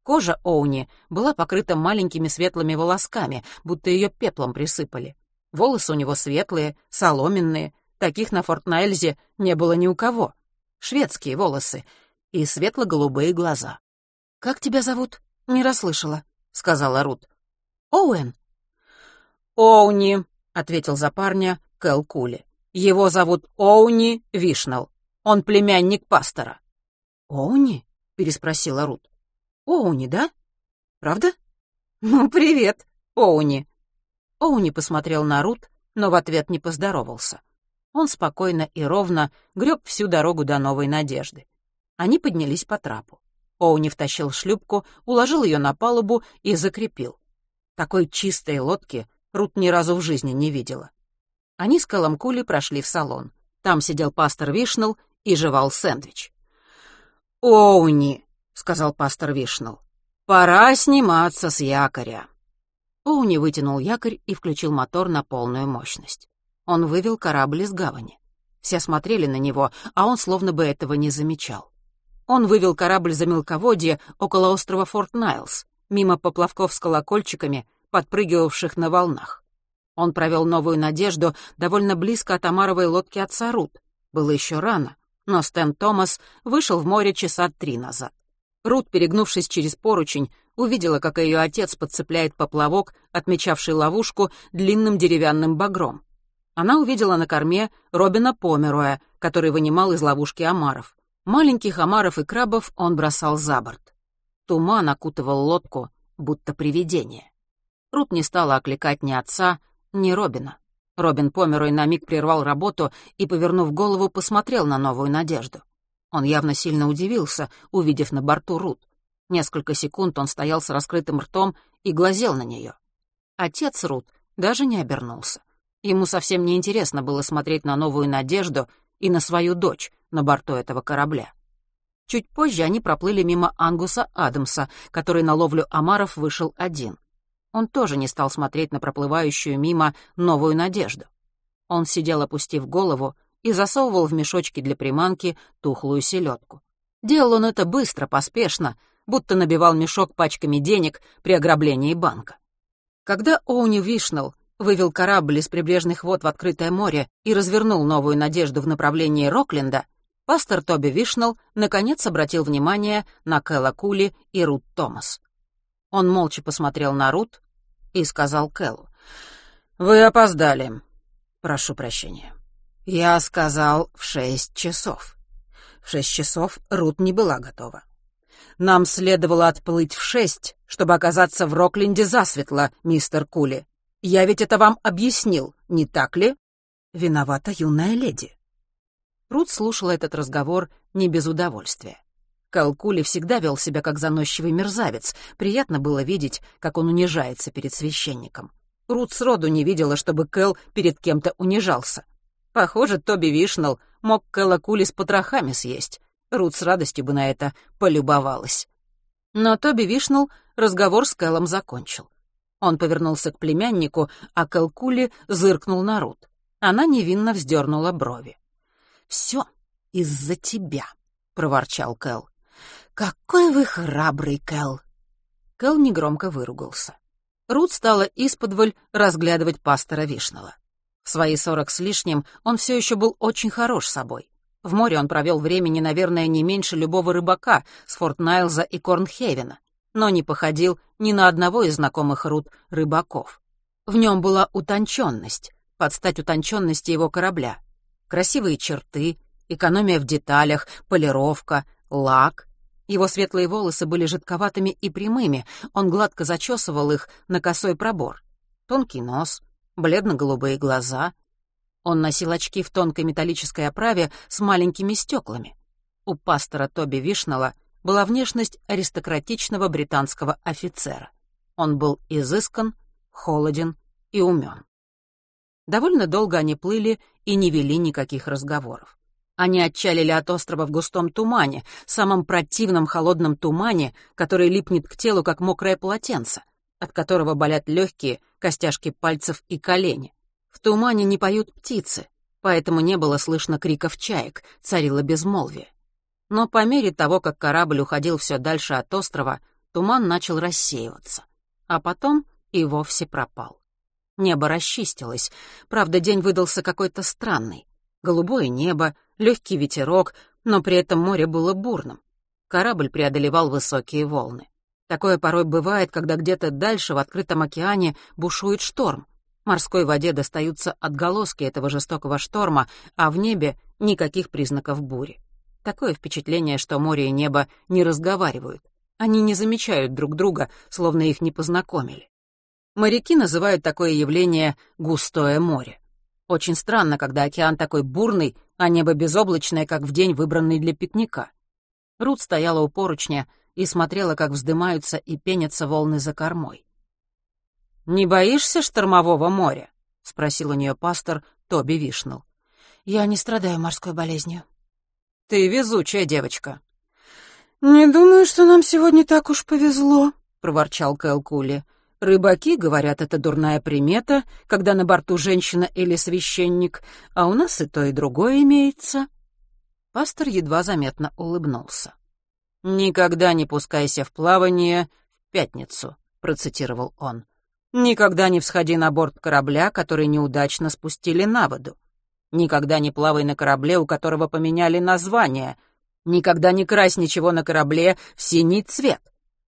Кожа Оуни была покрыта маленькими светлыми волосками, будто ее пеплом присыпали. Волосы у него светлые, соломенные. Таких на Форт Найльзе не было ни у кого. Шведские волосы и светло-голубые глаза. «Как тебя зовут?» «Не расслышала», — сказала Рут. «Оуэн». «Оуни», — ответил за парня Кэл Кули. «Его зовут Оуни Вишнал. Он племянник пастора». «Оуни?» — переспросила Рут. Оуни, да? Правда? Ну, привет, Оуни. Оуни посмотрел на Рут, но в ответ не поздоровался. Он спокойно и ровно греб всю дорогу до Новой Надежды. Они поднялись по трапу. Оуни втащил шлюпку, уложил ее на палубу и закрепил. Такой чистой лодки Рут ни разу в жизни не видела. Они с Каламкули прошли в салон. Там сидел пастор Вишнелл и жевал сэндвич. «Оуни!» — сказал пастор Вишнелл. «Пора сниматься с якоря». Оуни вытянул якорь и включил мотор на полную мощность. Он вывел корабль из гавани. Все смотрели на него, а он словно бы этого не замечал. Он вывел корабль за мелководье около острова Форт Найлс, мимо поплавков с колокольчиками, подпрыгивавших на волнах. Он провел новую надежду довольно близко от Амаровой лодки отца Рут. Было еще рано, но Стэн Томас вышел в море часа три назад. Рут, перегнувшись через поручень, увидела, как ее отец подцепляет поплавок, отмечавший ловушку, длинным деревянным багром. Она увидела на корме Робина Помероя, который вынимал из ловушки омаров. Маленьких омаров и крабов он бросал за борт. Туман окутывал лодку, будто привидение. Рут не стала окликать ни отца, ни Робина. Робин Померой на миг прервал работу и, повернув голову, посмотрел на новую надежду. Он явно сильно удивился, увидев на борту Рут. Несколько секунд он стоял с раскрытым ртом и глазел на нее. Отец Рут даже не обернулся. Ему совсем не интересно было смотреть на новую надежду и на свою дочь на борту этого корабля. Чуть позже они проплыли мимо Ангуса Адамса, который на ловлю омаров вышел один. Он тоже не стал смотреть на проплывающую мимо новую надежду. Он сидел, опустив голову, и засовывал в мешочки для приманки тухлую селедку. Делал он это быстро, поспешно, будто набивал мешок пачками денег при ограблении банка. Когда Оуни Вишнелл вывел корабль из прибрежных вод в открытое море и развернул новую надежду в направлении Рокленда, пастор Тоби Вишнелл наконец обратил внимание на Кэлла Кули и Рут Томас. Он молча посмотрел на Рут и сказал Кэллу, «Вы опоздали. Прошу прощения. Я сказал в шесть часов. В шесть часов Рут не была готова. Нам следовало отплыть в шесть, чтобы оказаться в Рокленде засветло, мистер Кули. Я ведь это вам объяснил, не так ли? Виновата юная леди. Рут слушала этот разговор не без удовольствия. Калкули всегда вел себя как заносчивый мерзавец. Приятно было видеть, как он унижается перед священником. Рут сроду не видела, чтобы Кэл перед кем-то унижался. Похоже, Тоби Вишнал мог Кэла Кули с потрохами съесть. Рут с радостью бы на это полюбовалась. Но Тоби Вишнал разговор с Кэлом закончил. Он повернулся к племяннику, а Кэл Кули зыркнул на Рут. Она невинно вздернула брови. «Все из-за тебя», — проворчал Кэл. «Какой вы храбрый, Кэл!» Кэл негромко выругался. Рут стала исподволь разглядывать пастора Вишного. В свои сорок с лишним он все еще был очень хорош собой. В море он провел времени, наверное, не меньше любого рыбака с Форт Найлза и Корнхевена, но не походил ни на одного из знакомых Рут рыбаков. В нем была утонченность, под стать утонченности его корабля. Красивые черты, экономия в деталях, полировка, лак, его светлые волосы были жидковатыми и прямыми, он гладко зачесывал их на косой пробор. Тонкий нос, бледно-голубые глаза. Он носил очки в тонкой металлической оправе с маленькими стеклами. У пастора Тоби Вишнала была внешность аристократичного британского офицера. Он был изыскан, холоден и умен. Довольно долго они плыли и не вели никаких разговоров. Они отчалили от острова в густом тумане, самом противном холодном тумане, который липнет к телу, как мокрое полотенце, от которого болят легкие, костяшки пальцев и колени. В тумане не поют птицы, поэтому не было слышно криков чаек, царило безмолвие. Но по мере того, как корабль уходил все дальше от острова, туман начал рассеиваться, а потом и вовсе пропал. Небо расчистилось, правда, день выдался какой-то странный. Голубое небо, легкий ветерок, но при этом море было бурным. Корабль преодолевал высокие волны. Такое порой бывает, когда где-то дальше в открытом океане бушует шторм. Морской воде достаются отголоски этого жестокого шторма, а в небе никаких признаков бури. Такое впечатление, что море и небо не разговаривают. Они не замечают друг друга, словно их не познакомили. Моряки называют такое явление «густое море». Очень странно, когда океан такой бурный, а небо безоблачное, как в день, выбранный для пикника. Рут стояла у поручня и смотрела, как вздымаются и пенятся волны за кормой. «Не боишься штормового моря?» — спросил у нее пастор Тоби Вишнелл. «Я не страдаю морской болезнью». «Ты везучая девочка». «Не думаю, что нам сегодня так уж повезло», — проворчал Кэл Кули. Рыбаки говорят, это дурная примета, когда на борту женщина или священник, а у нас и то, и другое имеется. Пастор едва заметно улыбнулся. «Никогда не пускайся в плавание в пятницу», — процитировал он. «Никогда не всходи на борт корабля, который неудачно спустили на воду. Никогда не плавай на корабле, у которого поменяли название. Никогда не крась ничего на корабле в синий цвет.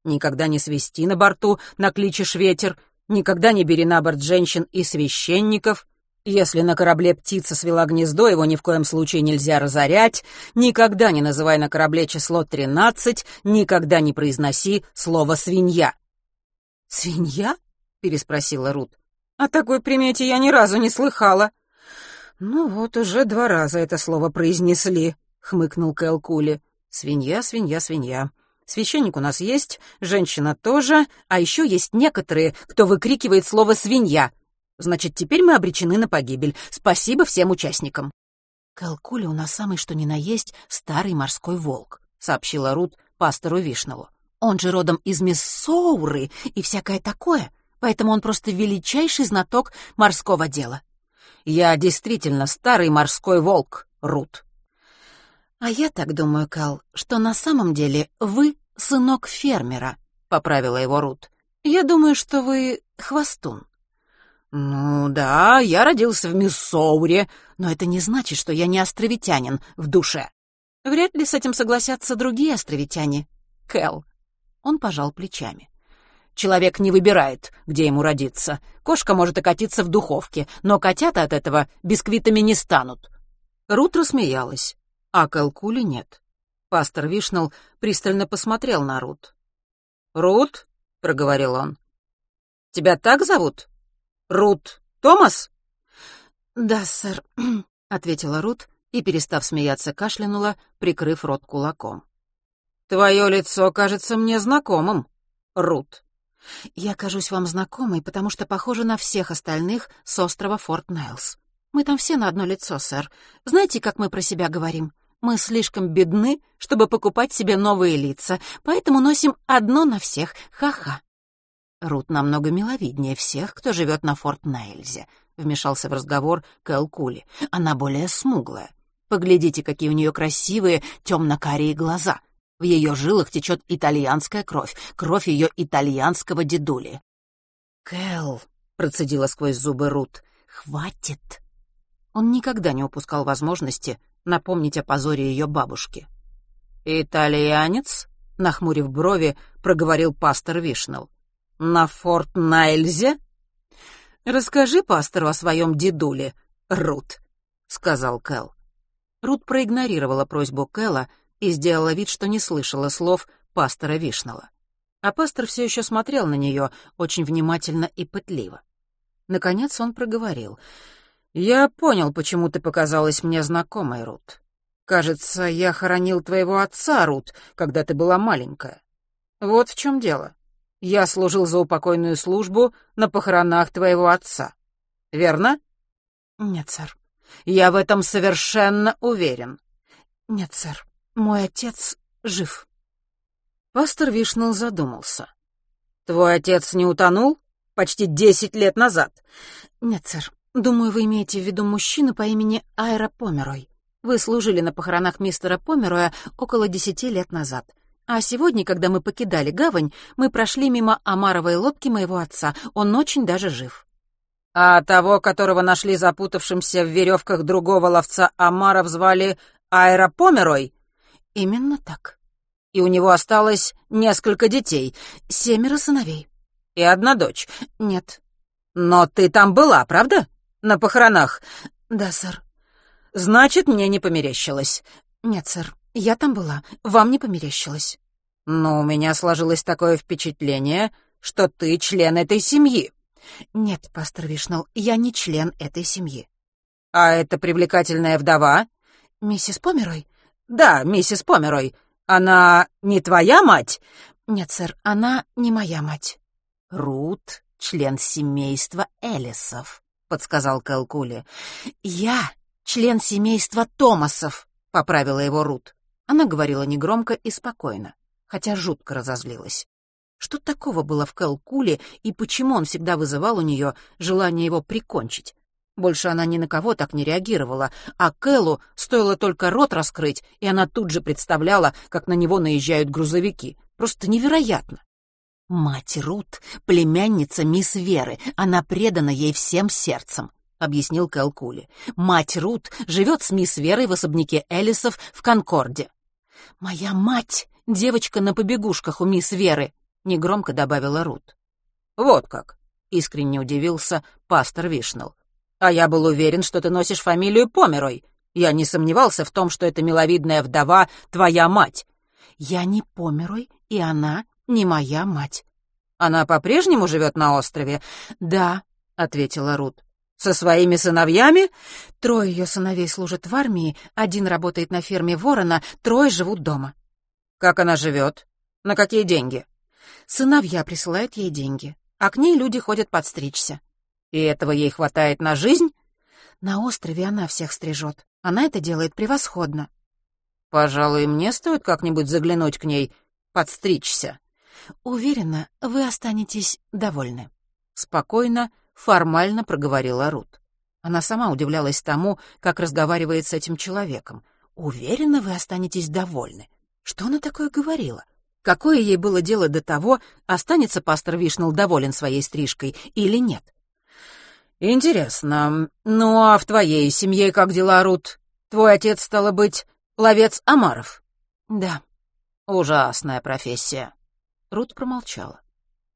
Никогда не свисти на борту, накличешь ветер. Никогда не бери на борт женщин и священников. Если на корабле птица свела гнездо, его ни в коем случае нельзя разорять. Никогда не называй на корабле число тринадцать. Никогда не произноси слово «свинья». «Свинья?» — переспросила Рут. «О такой примете я ни разу не слыхала». «Ну вот уже два раза это слово произнесли», — хмыкнул Кэл Кули. «Свинья, свинья, свинья. Священник у нас есть, женщина тоже, а еще есть некоторые, кто выкрикивает слово «свинья». Значит, теперь мы обречены на погибель. Спасибо всем участникам. «Калкули у нас самый что ни на есть старый морской волк», — сообщила Рут пастору Вишнову. «Он же родом из Миссоуры и всякое такое, поэтому он просто величайший знаток морского дела». «Я действительно старый морской волк, Рут». «А я так думаю, Кал, что на самом деле вы сынок фермера», — поправила его Рут. «Я думаю, что вы хвостун». «Ну да, я родился в Миссоури, но это не значит, что я не островитянин в душе». «Вряд ли с этим согласятся другие островитяне, Кэл». Он пожал плечами. «Человек не выбирает, где ему родиться. Кошка может окатиться в духовке, но котята от этого бисквитами не станут». Рут рассмеялась, а Кэлкули нет. Пастор Вишнал пристально посмотрел на Рут. «Рут?» — проговорил он. «Тебя так зовут?» «Рут Томас?» «Да, сэр», — ответила Рут и, перестав смеяться, кашлянула, прикрыв рот кулаком. «Твое лицо кажется мне знакомым, Рут». «Я кажусь вам знакомой, потому что похожа на всех остальных с острова Форт Найлс. Мы там все на одно лицо, сэр. Знаете, как мы про себя говорим? Мы слишком бедны, чтобы покупать себе новые лица, поэтому носим одно на всех. Ха-ха». Рут намного миловиднее всех, кто живет на Форт Найльзе», — вмешался в разговор Кэл Кули. «Она более смуглая. Поглядите, какие у нее красивые темно-карие глаза. В ее жилах течет итальянская кровь, кровь ее итальянского дедули». «Кэл», — процедила сквозь зубы Рут, — «хватит». Он никогда не упускал возможности напомнить о позоре ее бабушки. «Итальянец?» — нахмурив брови, проговорил пастор Вишнелл. «На Форт Найльзе?» «Расскажи пастору о своем дедуле, Рут», — сказал Кэл. Рут проигнорировала просьбу Кэла и сделала вид, что не слышала слов пастора Вишнала. А пастор все еще смотрел на нее очень внимательно и пытливо. Наконец он проговорил. «Я понял, почему ты показалась мне знакомой, Рут. Кажется, я хоронил твоего отца, Рут, когда ты была маленькая. Вот в чем дело. Я служил за упокойную службу на похоронах твоего отца. Верно? Нет, сэр. Я в этом совершенно уверен. Нет, сэр. Мой отец жив. Пастор Вишнелл задумался. Твой отец не утонул? Почти десять лет назад? Нет, сэр. Думаю, вы имеете в виду мужчину по имени Айра Померой. Вы служили на похоронах мистера Помероя около десяти лет назад. А сегодня, когда мы покидали гавань, мы прошли мимо омаровой лодки моего отца. Он очень даже жив. А того, которого нашли запутавшимся в веревках другого ловца омаров, звали Айра Померой? Именно так. И у него осталось несколько детей, семеро сыновей. И одна дочь? Нет. Но ты там была, правда? На похоронах? Да, сэр. Значит, мне не померещилось. Нет, сэр. Я там была. Вам не померещилось. Но у меня сложилось такое впечатление, что ты член этой семьи. Нет, пастор Вишнал, я не член этой семьи. А эта привлекательная вдова? Миссис Померой? Да, миссис Померой. Она не твоя мать? Нет, сэр, она не моя мать. Рут — член семейства Элисов, подсказал Калкули. Я — член семейства Томасов, поправила его Рут. Она говорила негромко и спокойно, хотя жутко разозлилась. Что такого было в Кэлкуле и почему он всегда вызывал у нее желание его прикончить? Больше она ни на кого так не реагировала, а Кэлу стоило только рот раскрыть, и она тут же представляла, как на него наезжают грузовики. Просто невероятно. Мать Рут — племянница мисс Веры, она предана ей всем сердцем. — объяснил Кэлкули. «Мать Рут живет с мисс Верой в особняке Элисов в Конкорде». «Моя мать — девочка на побегушках у мисс Веры», — негромко добавила Рут. «Вот как», — искренне удивился пастор Вишнелл. «А я был уверен, что ты носишь фамилию Померой. Я не сомневался в том, что эта миловидная вдова — твоя мать». «Я не Померой, и она не моя мать». «Она по-прежнему живет на острове?» «Да», — ответила Рут. Со своими сыновьями? Трое ее сыновей служат в армии, один работает на ферме Ворона, трое живут дома. Как она живет? На какие деньги? Сыновья присылают ей деньги, а к ней люди ходят подстричься. И этого ей хватает на жизнь? На острове она всех стрижет. Она это делает превосходно. Пожалуй, мне стоит как-нибудь заглянуть к ней, подстричься. Уверена, вы останетесь довольны. Спокойно, формально проговорила Рут. Она сама удивлялась тому, как разговаривает с этим человеком. Уверена, вы останетесь довольны. Что она такое говорила? Какое ей было дело до того, останется пастор Вишнелл доволен своей стрижкой или нет? «Интересно. Ну а в твоей семье как дела, Рут? Твой отец, стало быть, ловец омаров?» «Да». «Ужасная профессия». Рут промолчала.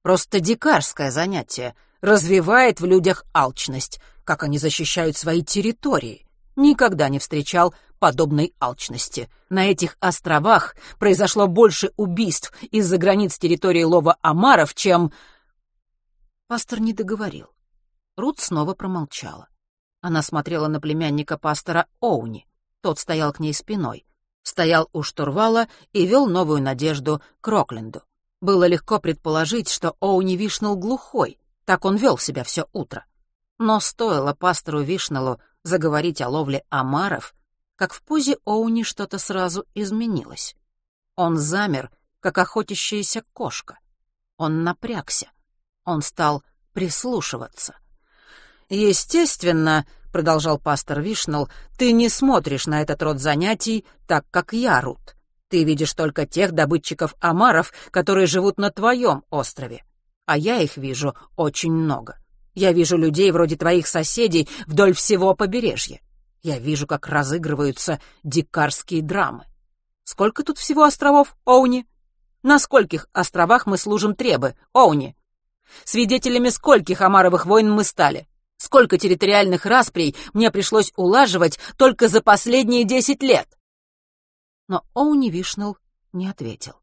«Просто дикарское занятие. Развивает в людях алчность. Как они защищают свои территории. Никогда не встречал подобной алчности. На этих островах произошло больше убийств из-за границ территории лова омаров, чем...» Пастор не договорил. Рут снова промолчала. Она смотрела на племянника пастора Оуни. Тот стоял к ней спиной. Стоял у штурвала и вел новую надежду к Рокленду. Было легко предположить, что Оуни Вишнелл глухой. Так он вел себя все утро. Но стоило пастору Вишнеллу заговорить о ловле омаров, как в позе Оуни что-то сразу изменилось. Он замер, как охотящаяся кошка. Он напрягся. Он стал прислушиваться. «Естественно», — продолжал пастор Вишнелл, «ты не смотришь на этот род занятий так, как я, Рут. Ты видишь только тех добытчиков омаров, которые живут на твоем острове. А я их вижу очень много. Я вижу людей вроде твоих соседей вдоль всего побережья. Я вижу, как разыгрываются дикарские драмы. Сколько тут всего островов, Оуни? На скольких островах мы служим требы, Оуни? Свидетелями скольких омаровых войн мы стали? Сколько территориальных расприй мне пришлось улаживать только за последние десять лет?» Но Оуни Вишнелл не ответил.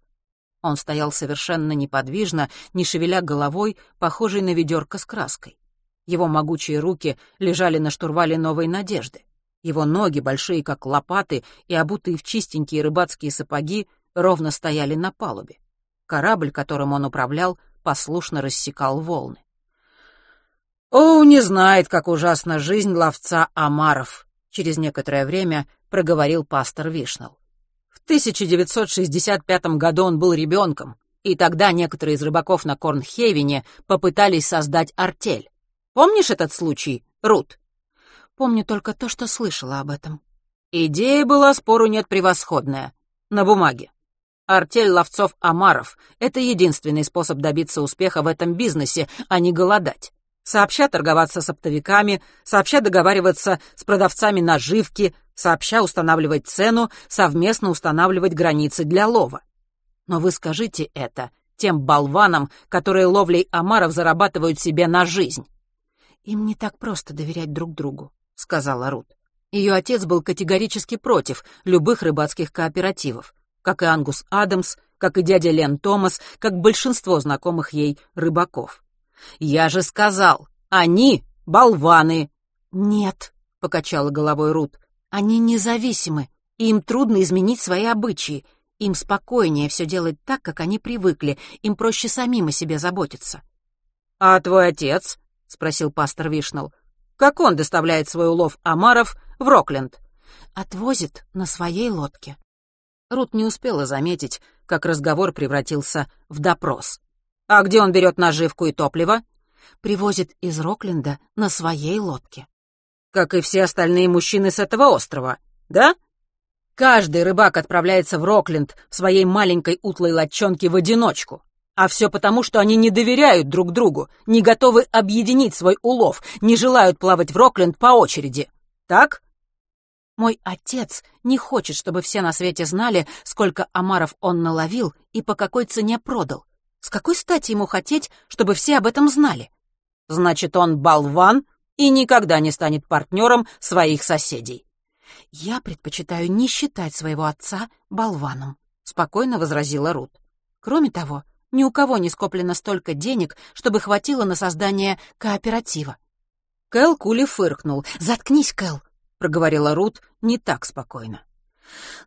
Он стоял совершенно неподвижно, не шевеля головой, похожей на ведерко с краской. Его могучие руки лежали на штурвале новой надежды. Его ноги, большие как лопаты и обутые в чистенькие рыбацкие сапоги, ровно стояли на палубе. Корабль, которым он управлял, послушно рассекал волны. «Оу не знает, как ужасна жизнь ловца омаров», — через некоторое время проговорил пастор Вишнелл. В 1965 году он был ребенком, и тогда некоторые из рыбаков на Корнхевене попытались создать артель. Помнишь этот случай, Рут? Помню только то, что слышала об этом. Идея была, спору нет, превосходная. На бумаге. Артель ловцов омаров — это единственный способ добиться успеха в этом бизнесе, а не голодать сообща торговаться с оптовиками, сообща договариваться с продавцами наживки, сообща устанавливать цену, совместно устанавливать границы для лова. Но вы скажите это тем болванам, которые ловлей омаров зарабатывают себе на жизнь. «Им не так просто доверять друг другу», — сказала Рут. Ее отец был категорически против любых рыбацких кооперативов, как и Ангус Адамс, как и дядя Лен Томас, как большинство знакомых ей рыбаков. «Я же сказал, они болваны!» «Нет», — покачала головой Рут, — «они независимы, и им трудно изменить свои обычаи. Им спокойнее все делать так, как они привыкли, им проще самим о себе заботиться». «А твой отец?» — спросил пастор Вишнелл. «Как он доставляет свой улов омаров в Рокленд?» «Отвозит на своей лодке». Рут не успела заметить, как разговор превратился в допрос. А где он берет наживку и топливо? Привозит из Рокленда на своей лодке. Как и все остальные мужчины с этого острова, да? Каждый рыбак отправляется в Рокленд в своей маленькой утлой лодчонке в одиночку. А все потому, что они не доверяют друг другу, не готовы объединить свой улов, не желают плавать в Рокленд по очереди. Так? Мой отец не хочет, чтобы все на свете знали, сколько омаров он наловил и по какой цене продал. С какой стати ему хотеть, чтобы все об этом знали? Значит, он болван и никогда не станет партнером своих соседей. Я предпочитаю не считать своего отца болваном, спокойно возразила Рут. Кроме того, ни у кого не скоплено столько денег, чтобы хватило на создание кооператива. Кэл Кули фыркнул. «Заткнись, Кэл», — проговорила Рут не так спокойно.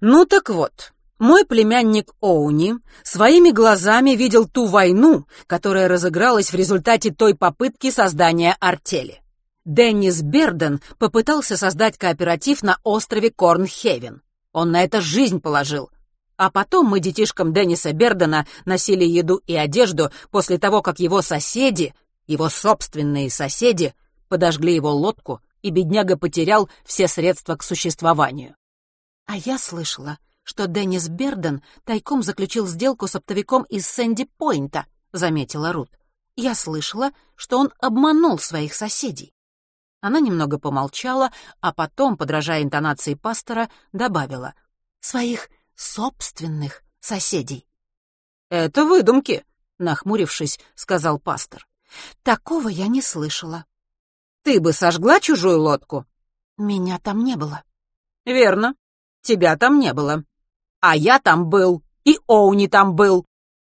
«Ну так вот, Мой племянник Оуни своими глазами видел ту войну, которая разыгралась в результате той попытки создания артели. Деннис Берден попытался создать кооператив на острове Корнхевен. Он на это жизнь положил. А потом мы детишкам Денниса Бердена носили еду и одежду после того, как его соседи, его собственные соседи, подожгли его лодку, и бедняга потерял все средства к существованию. А я слышала, что Деннис Берден тайком заключил сделку с оптовиком из Сэнди-Пойнта, заметила Рут. Я слышала, что он обманул своих соседей. Она немного помолчала, а потом, подражая интонации пастора, добавила «своих собственных соседей». «Это выдумки», — нахмурившись, сказал пастор. «Такого я не слышала». «Ты бы сожгла чужую лодку?» «Меня там не было». «Верно, тебя там не было. А я там был, и Оуни там был.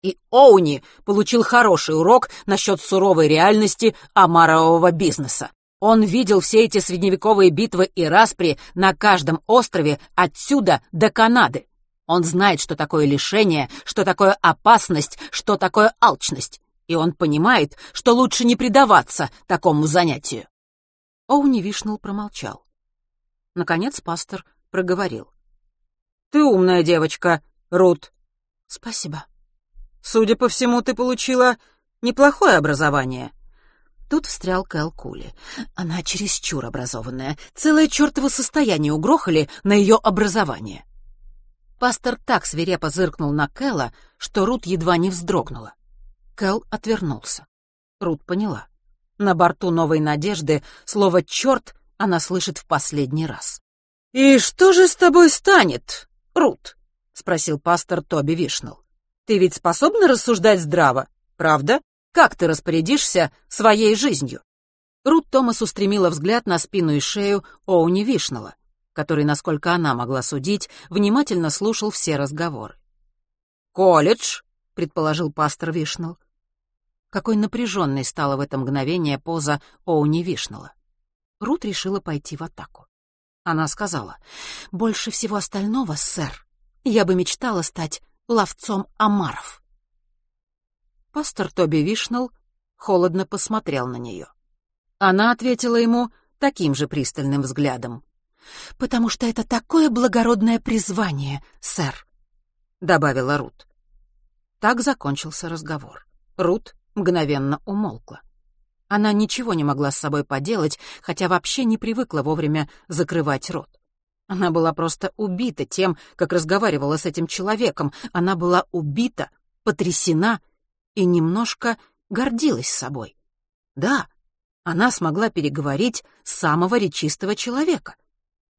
И Оуни получил хороший урок насчет суровой реальности омарового бизнеса. Он видел все эти средневековые битвы и распри на каждом острове отсюда до Канады. Он знает, что такое лишение, что такое опасность, что такое алчность. И он понимает, что лучше не предаваться такому занятию. Оуни Вишнелл промолчал. Наконец пастор проговорил. «Ты умная девочка, Рут». «Спасибо». «Судя по всему, ты получила неплохое образование». Тут встрял Кэл Кули. Она чересчур образованная. Целое чертово состояние угрохали на ее образование. Пастор так свирепо зыркнул на Кэла, что Рут едва не вздрогнула. Кэл отвернулся. Рут поняла. На борту «Новой надежды» слово «черт» она слышит в последний раз. «И что же с тобой станет, Рут?» — спросил пастор Тоби Вишнелл. «Ты ведь способна рассуждать здраво, правда? Как ты распорядишься своей жизнью?» Рут Томас устремила взгляд на спину и шею Оуни Вишнелла который, насколько она могла судить, внимательно слушал все разговоры. «Колледж», — предположил пастор Вишнелл. Какой напряженной стала в это мгновение поза Оуни Вишнелла. Рут решила пойти в атаку. Она сказала, «Больше всего остального, сэр, я бы мечтала стать ловцом омаров». Пастор Тоби Вишнелл холодно посмотрел на нее. Она ответила ему таким же пристальным взглядом потому что это такое благородное призвание, сэр», — добавила Рут. Так закончился разговор. Рут мгновенно умолкла. Она ничего не могла с собой поделать, хотя вообще не привыкла вовремя закрывать рот. Она была просто убита тем, как разговаривала с этим человеком. Она была убита, потрясена и немножко гордилась собой. Да, она смогла переговорить самого речистого человека —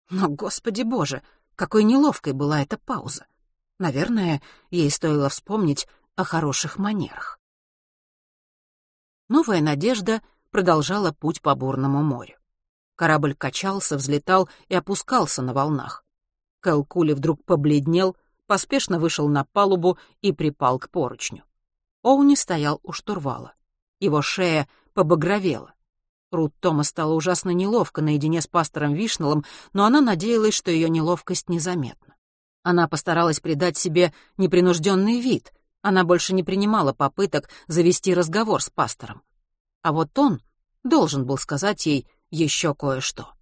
но, господи боже, какой неловкой была эта пауза. Наверное, ей стоило вспомнить о хороших манерах. Новая надежда продолжала путь по бурному морю. Корабль качался, взлетал и опускался на волнах. Кэлкули вдруг побледнел, поспешно вышел на палубу и припал к поручню. Оуни стоял у штурвала. Его шея побагровела. Рут Тома стало ужасно неловко наедине с пастором Вишнеллом, но она надеялась, что ее неловкость незаметна. Она постаралась придать себе непринужденный вид. Она больше не принимала попыток завести разговор с пастором. А вот он должен был сказать ей еще кое-что.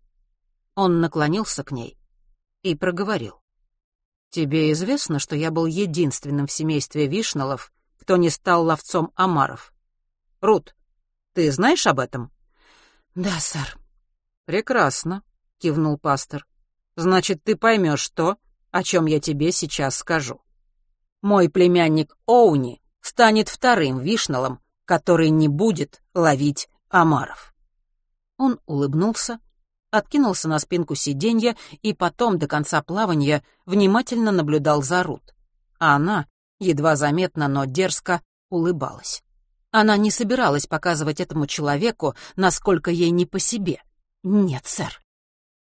Он наклонился к ней и проговорил. «Тебе известно, что я был единственным в семействе Вишнеллов, кто не стал ловцом омаров? Рут, ты знаешь об этом?» «Да, сэр». «Прекрасно», — кивнул пастор. «Значит, ты поймешь то, о чем я тебе сейчас скажу. Мой племянник Оуни станет вторым вишналом, который не будет ловить омаров». Он улыбнулся, откинулся на спинку сиденья и потом до конца плавания внимательно наблюдал за Рут. А она, едва заметно, но дерзко, улыбалась. Она не собиралась показывать этому человеку, насколько ей не по себе. Нет, сэр.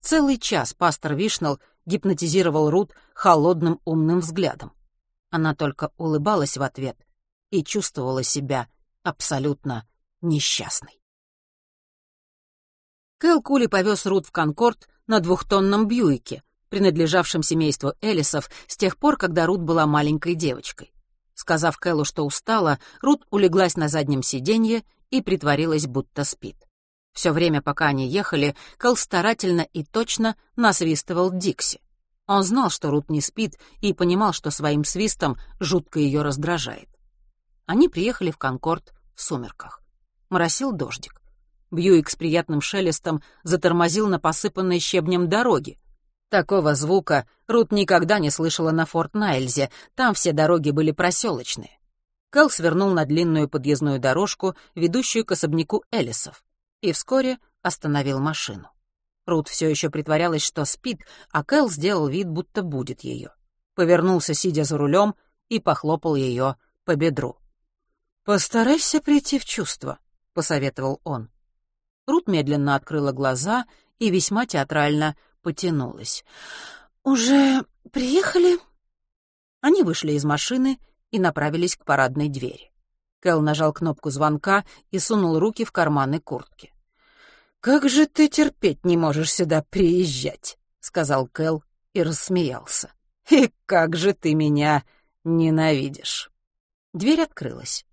Целый час пастор Вишнал гипнотизировал Рут холодным умным взглядом. Она только улыбалась в ответ и чувствовала себя абсолютно несчастной. Кэл Кули повез Рут в Конкорд на двухтонном Бьюике, принадлежавшем семейству Элисов с тех пор, когда Рут была маленькой девочкой. Сказав Кэллу, что устала, Рут улеглась на заднем сиденье и притворилась, будто спит. Все время, пока они ехали, Кэл старательно и точно насвистывал Дикси. Он знал, что Рут не спит, и понимал, что своим свистом жутко ее раздражает. Они приехали в Конкорд в сумерках. Моросил дождик. Бьюик с приятным шелестом затормозил на посыпанной щебнем дороге. Такого звука Рут никогда не слышала на Форт Найльзе, там все дороги были проселочные. Кэл свернул на длинную подъездную дорожку, ведущую к особняку Элисов, и вскоре остановил машину. Рут все еще притворялась, что спит, а Кэл сделал вид, будто будет ее. Повернулся, сидя за рулем, и похлопал ее по бедру. «Постарайся прийти в чувство», — посоветовал он. Рут медленно открыла глаза и весьма театрально потянулась. «Уже приехали?» Они вышли из машины и направились к парадной двери. Кэл нажал кнопку звонка и сунул руки в карманы куртки. «Как же ты терпеть не можешь сюда приезжать?» — сказал Кэл и рассмеялся. «И как же ты меня ненавидишь!» Дверь открылась.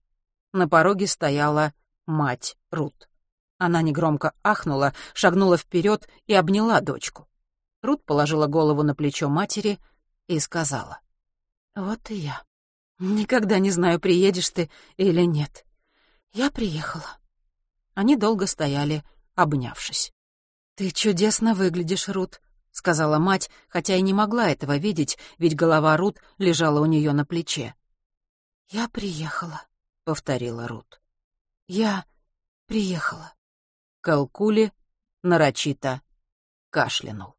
На пороге стояла мать Рут. Она негромко ахнула, шагнула вперед и обняла дочку. Рут положила голову на плечо матери и сказала. «Вот и я. Никогда не знаю, приедешь ты или нет. Я приехала». Они долго стояли, обнявшись. «Ты чудесно выглядишь, Рут», — сказала мать, хотя и не могла этого видеть, ведь голова Рут лежала у нее на плече. «Я приехала», — повторила Рут. «Я приехала». Калкули нарочито кашлянул.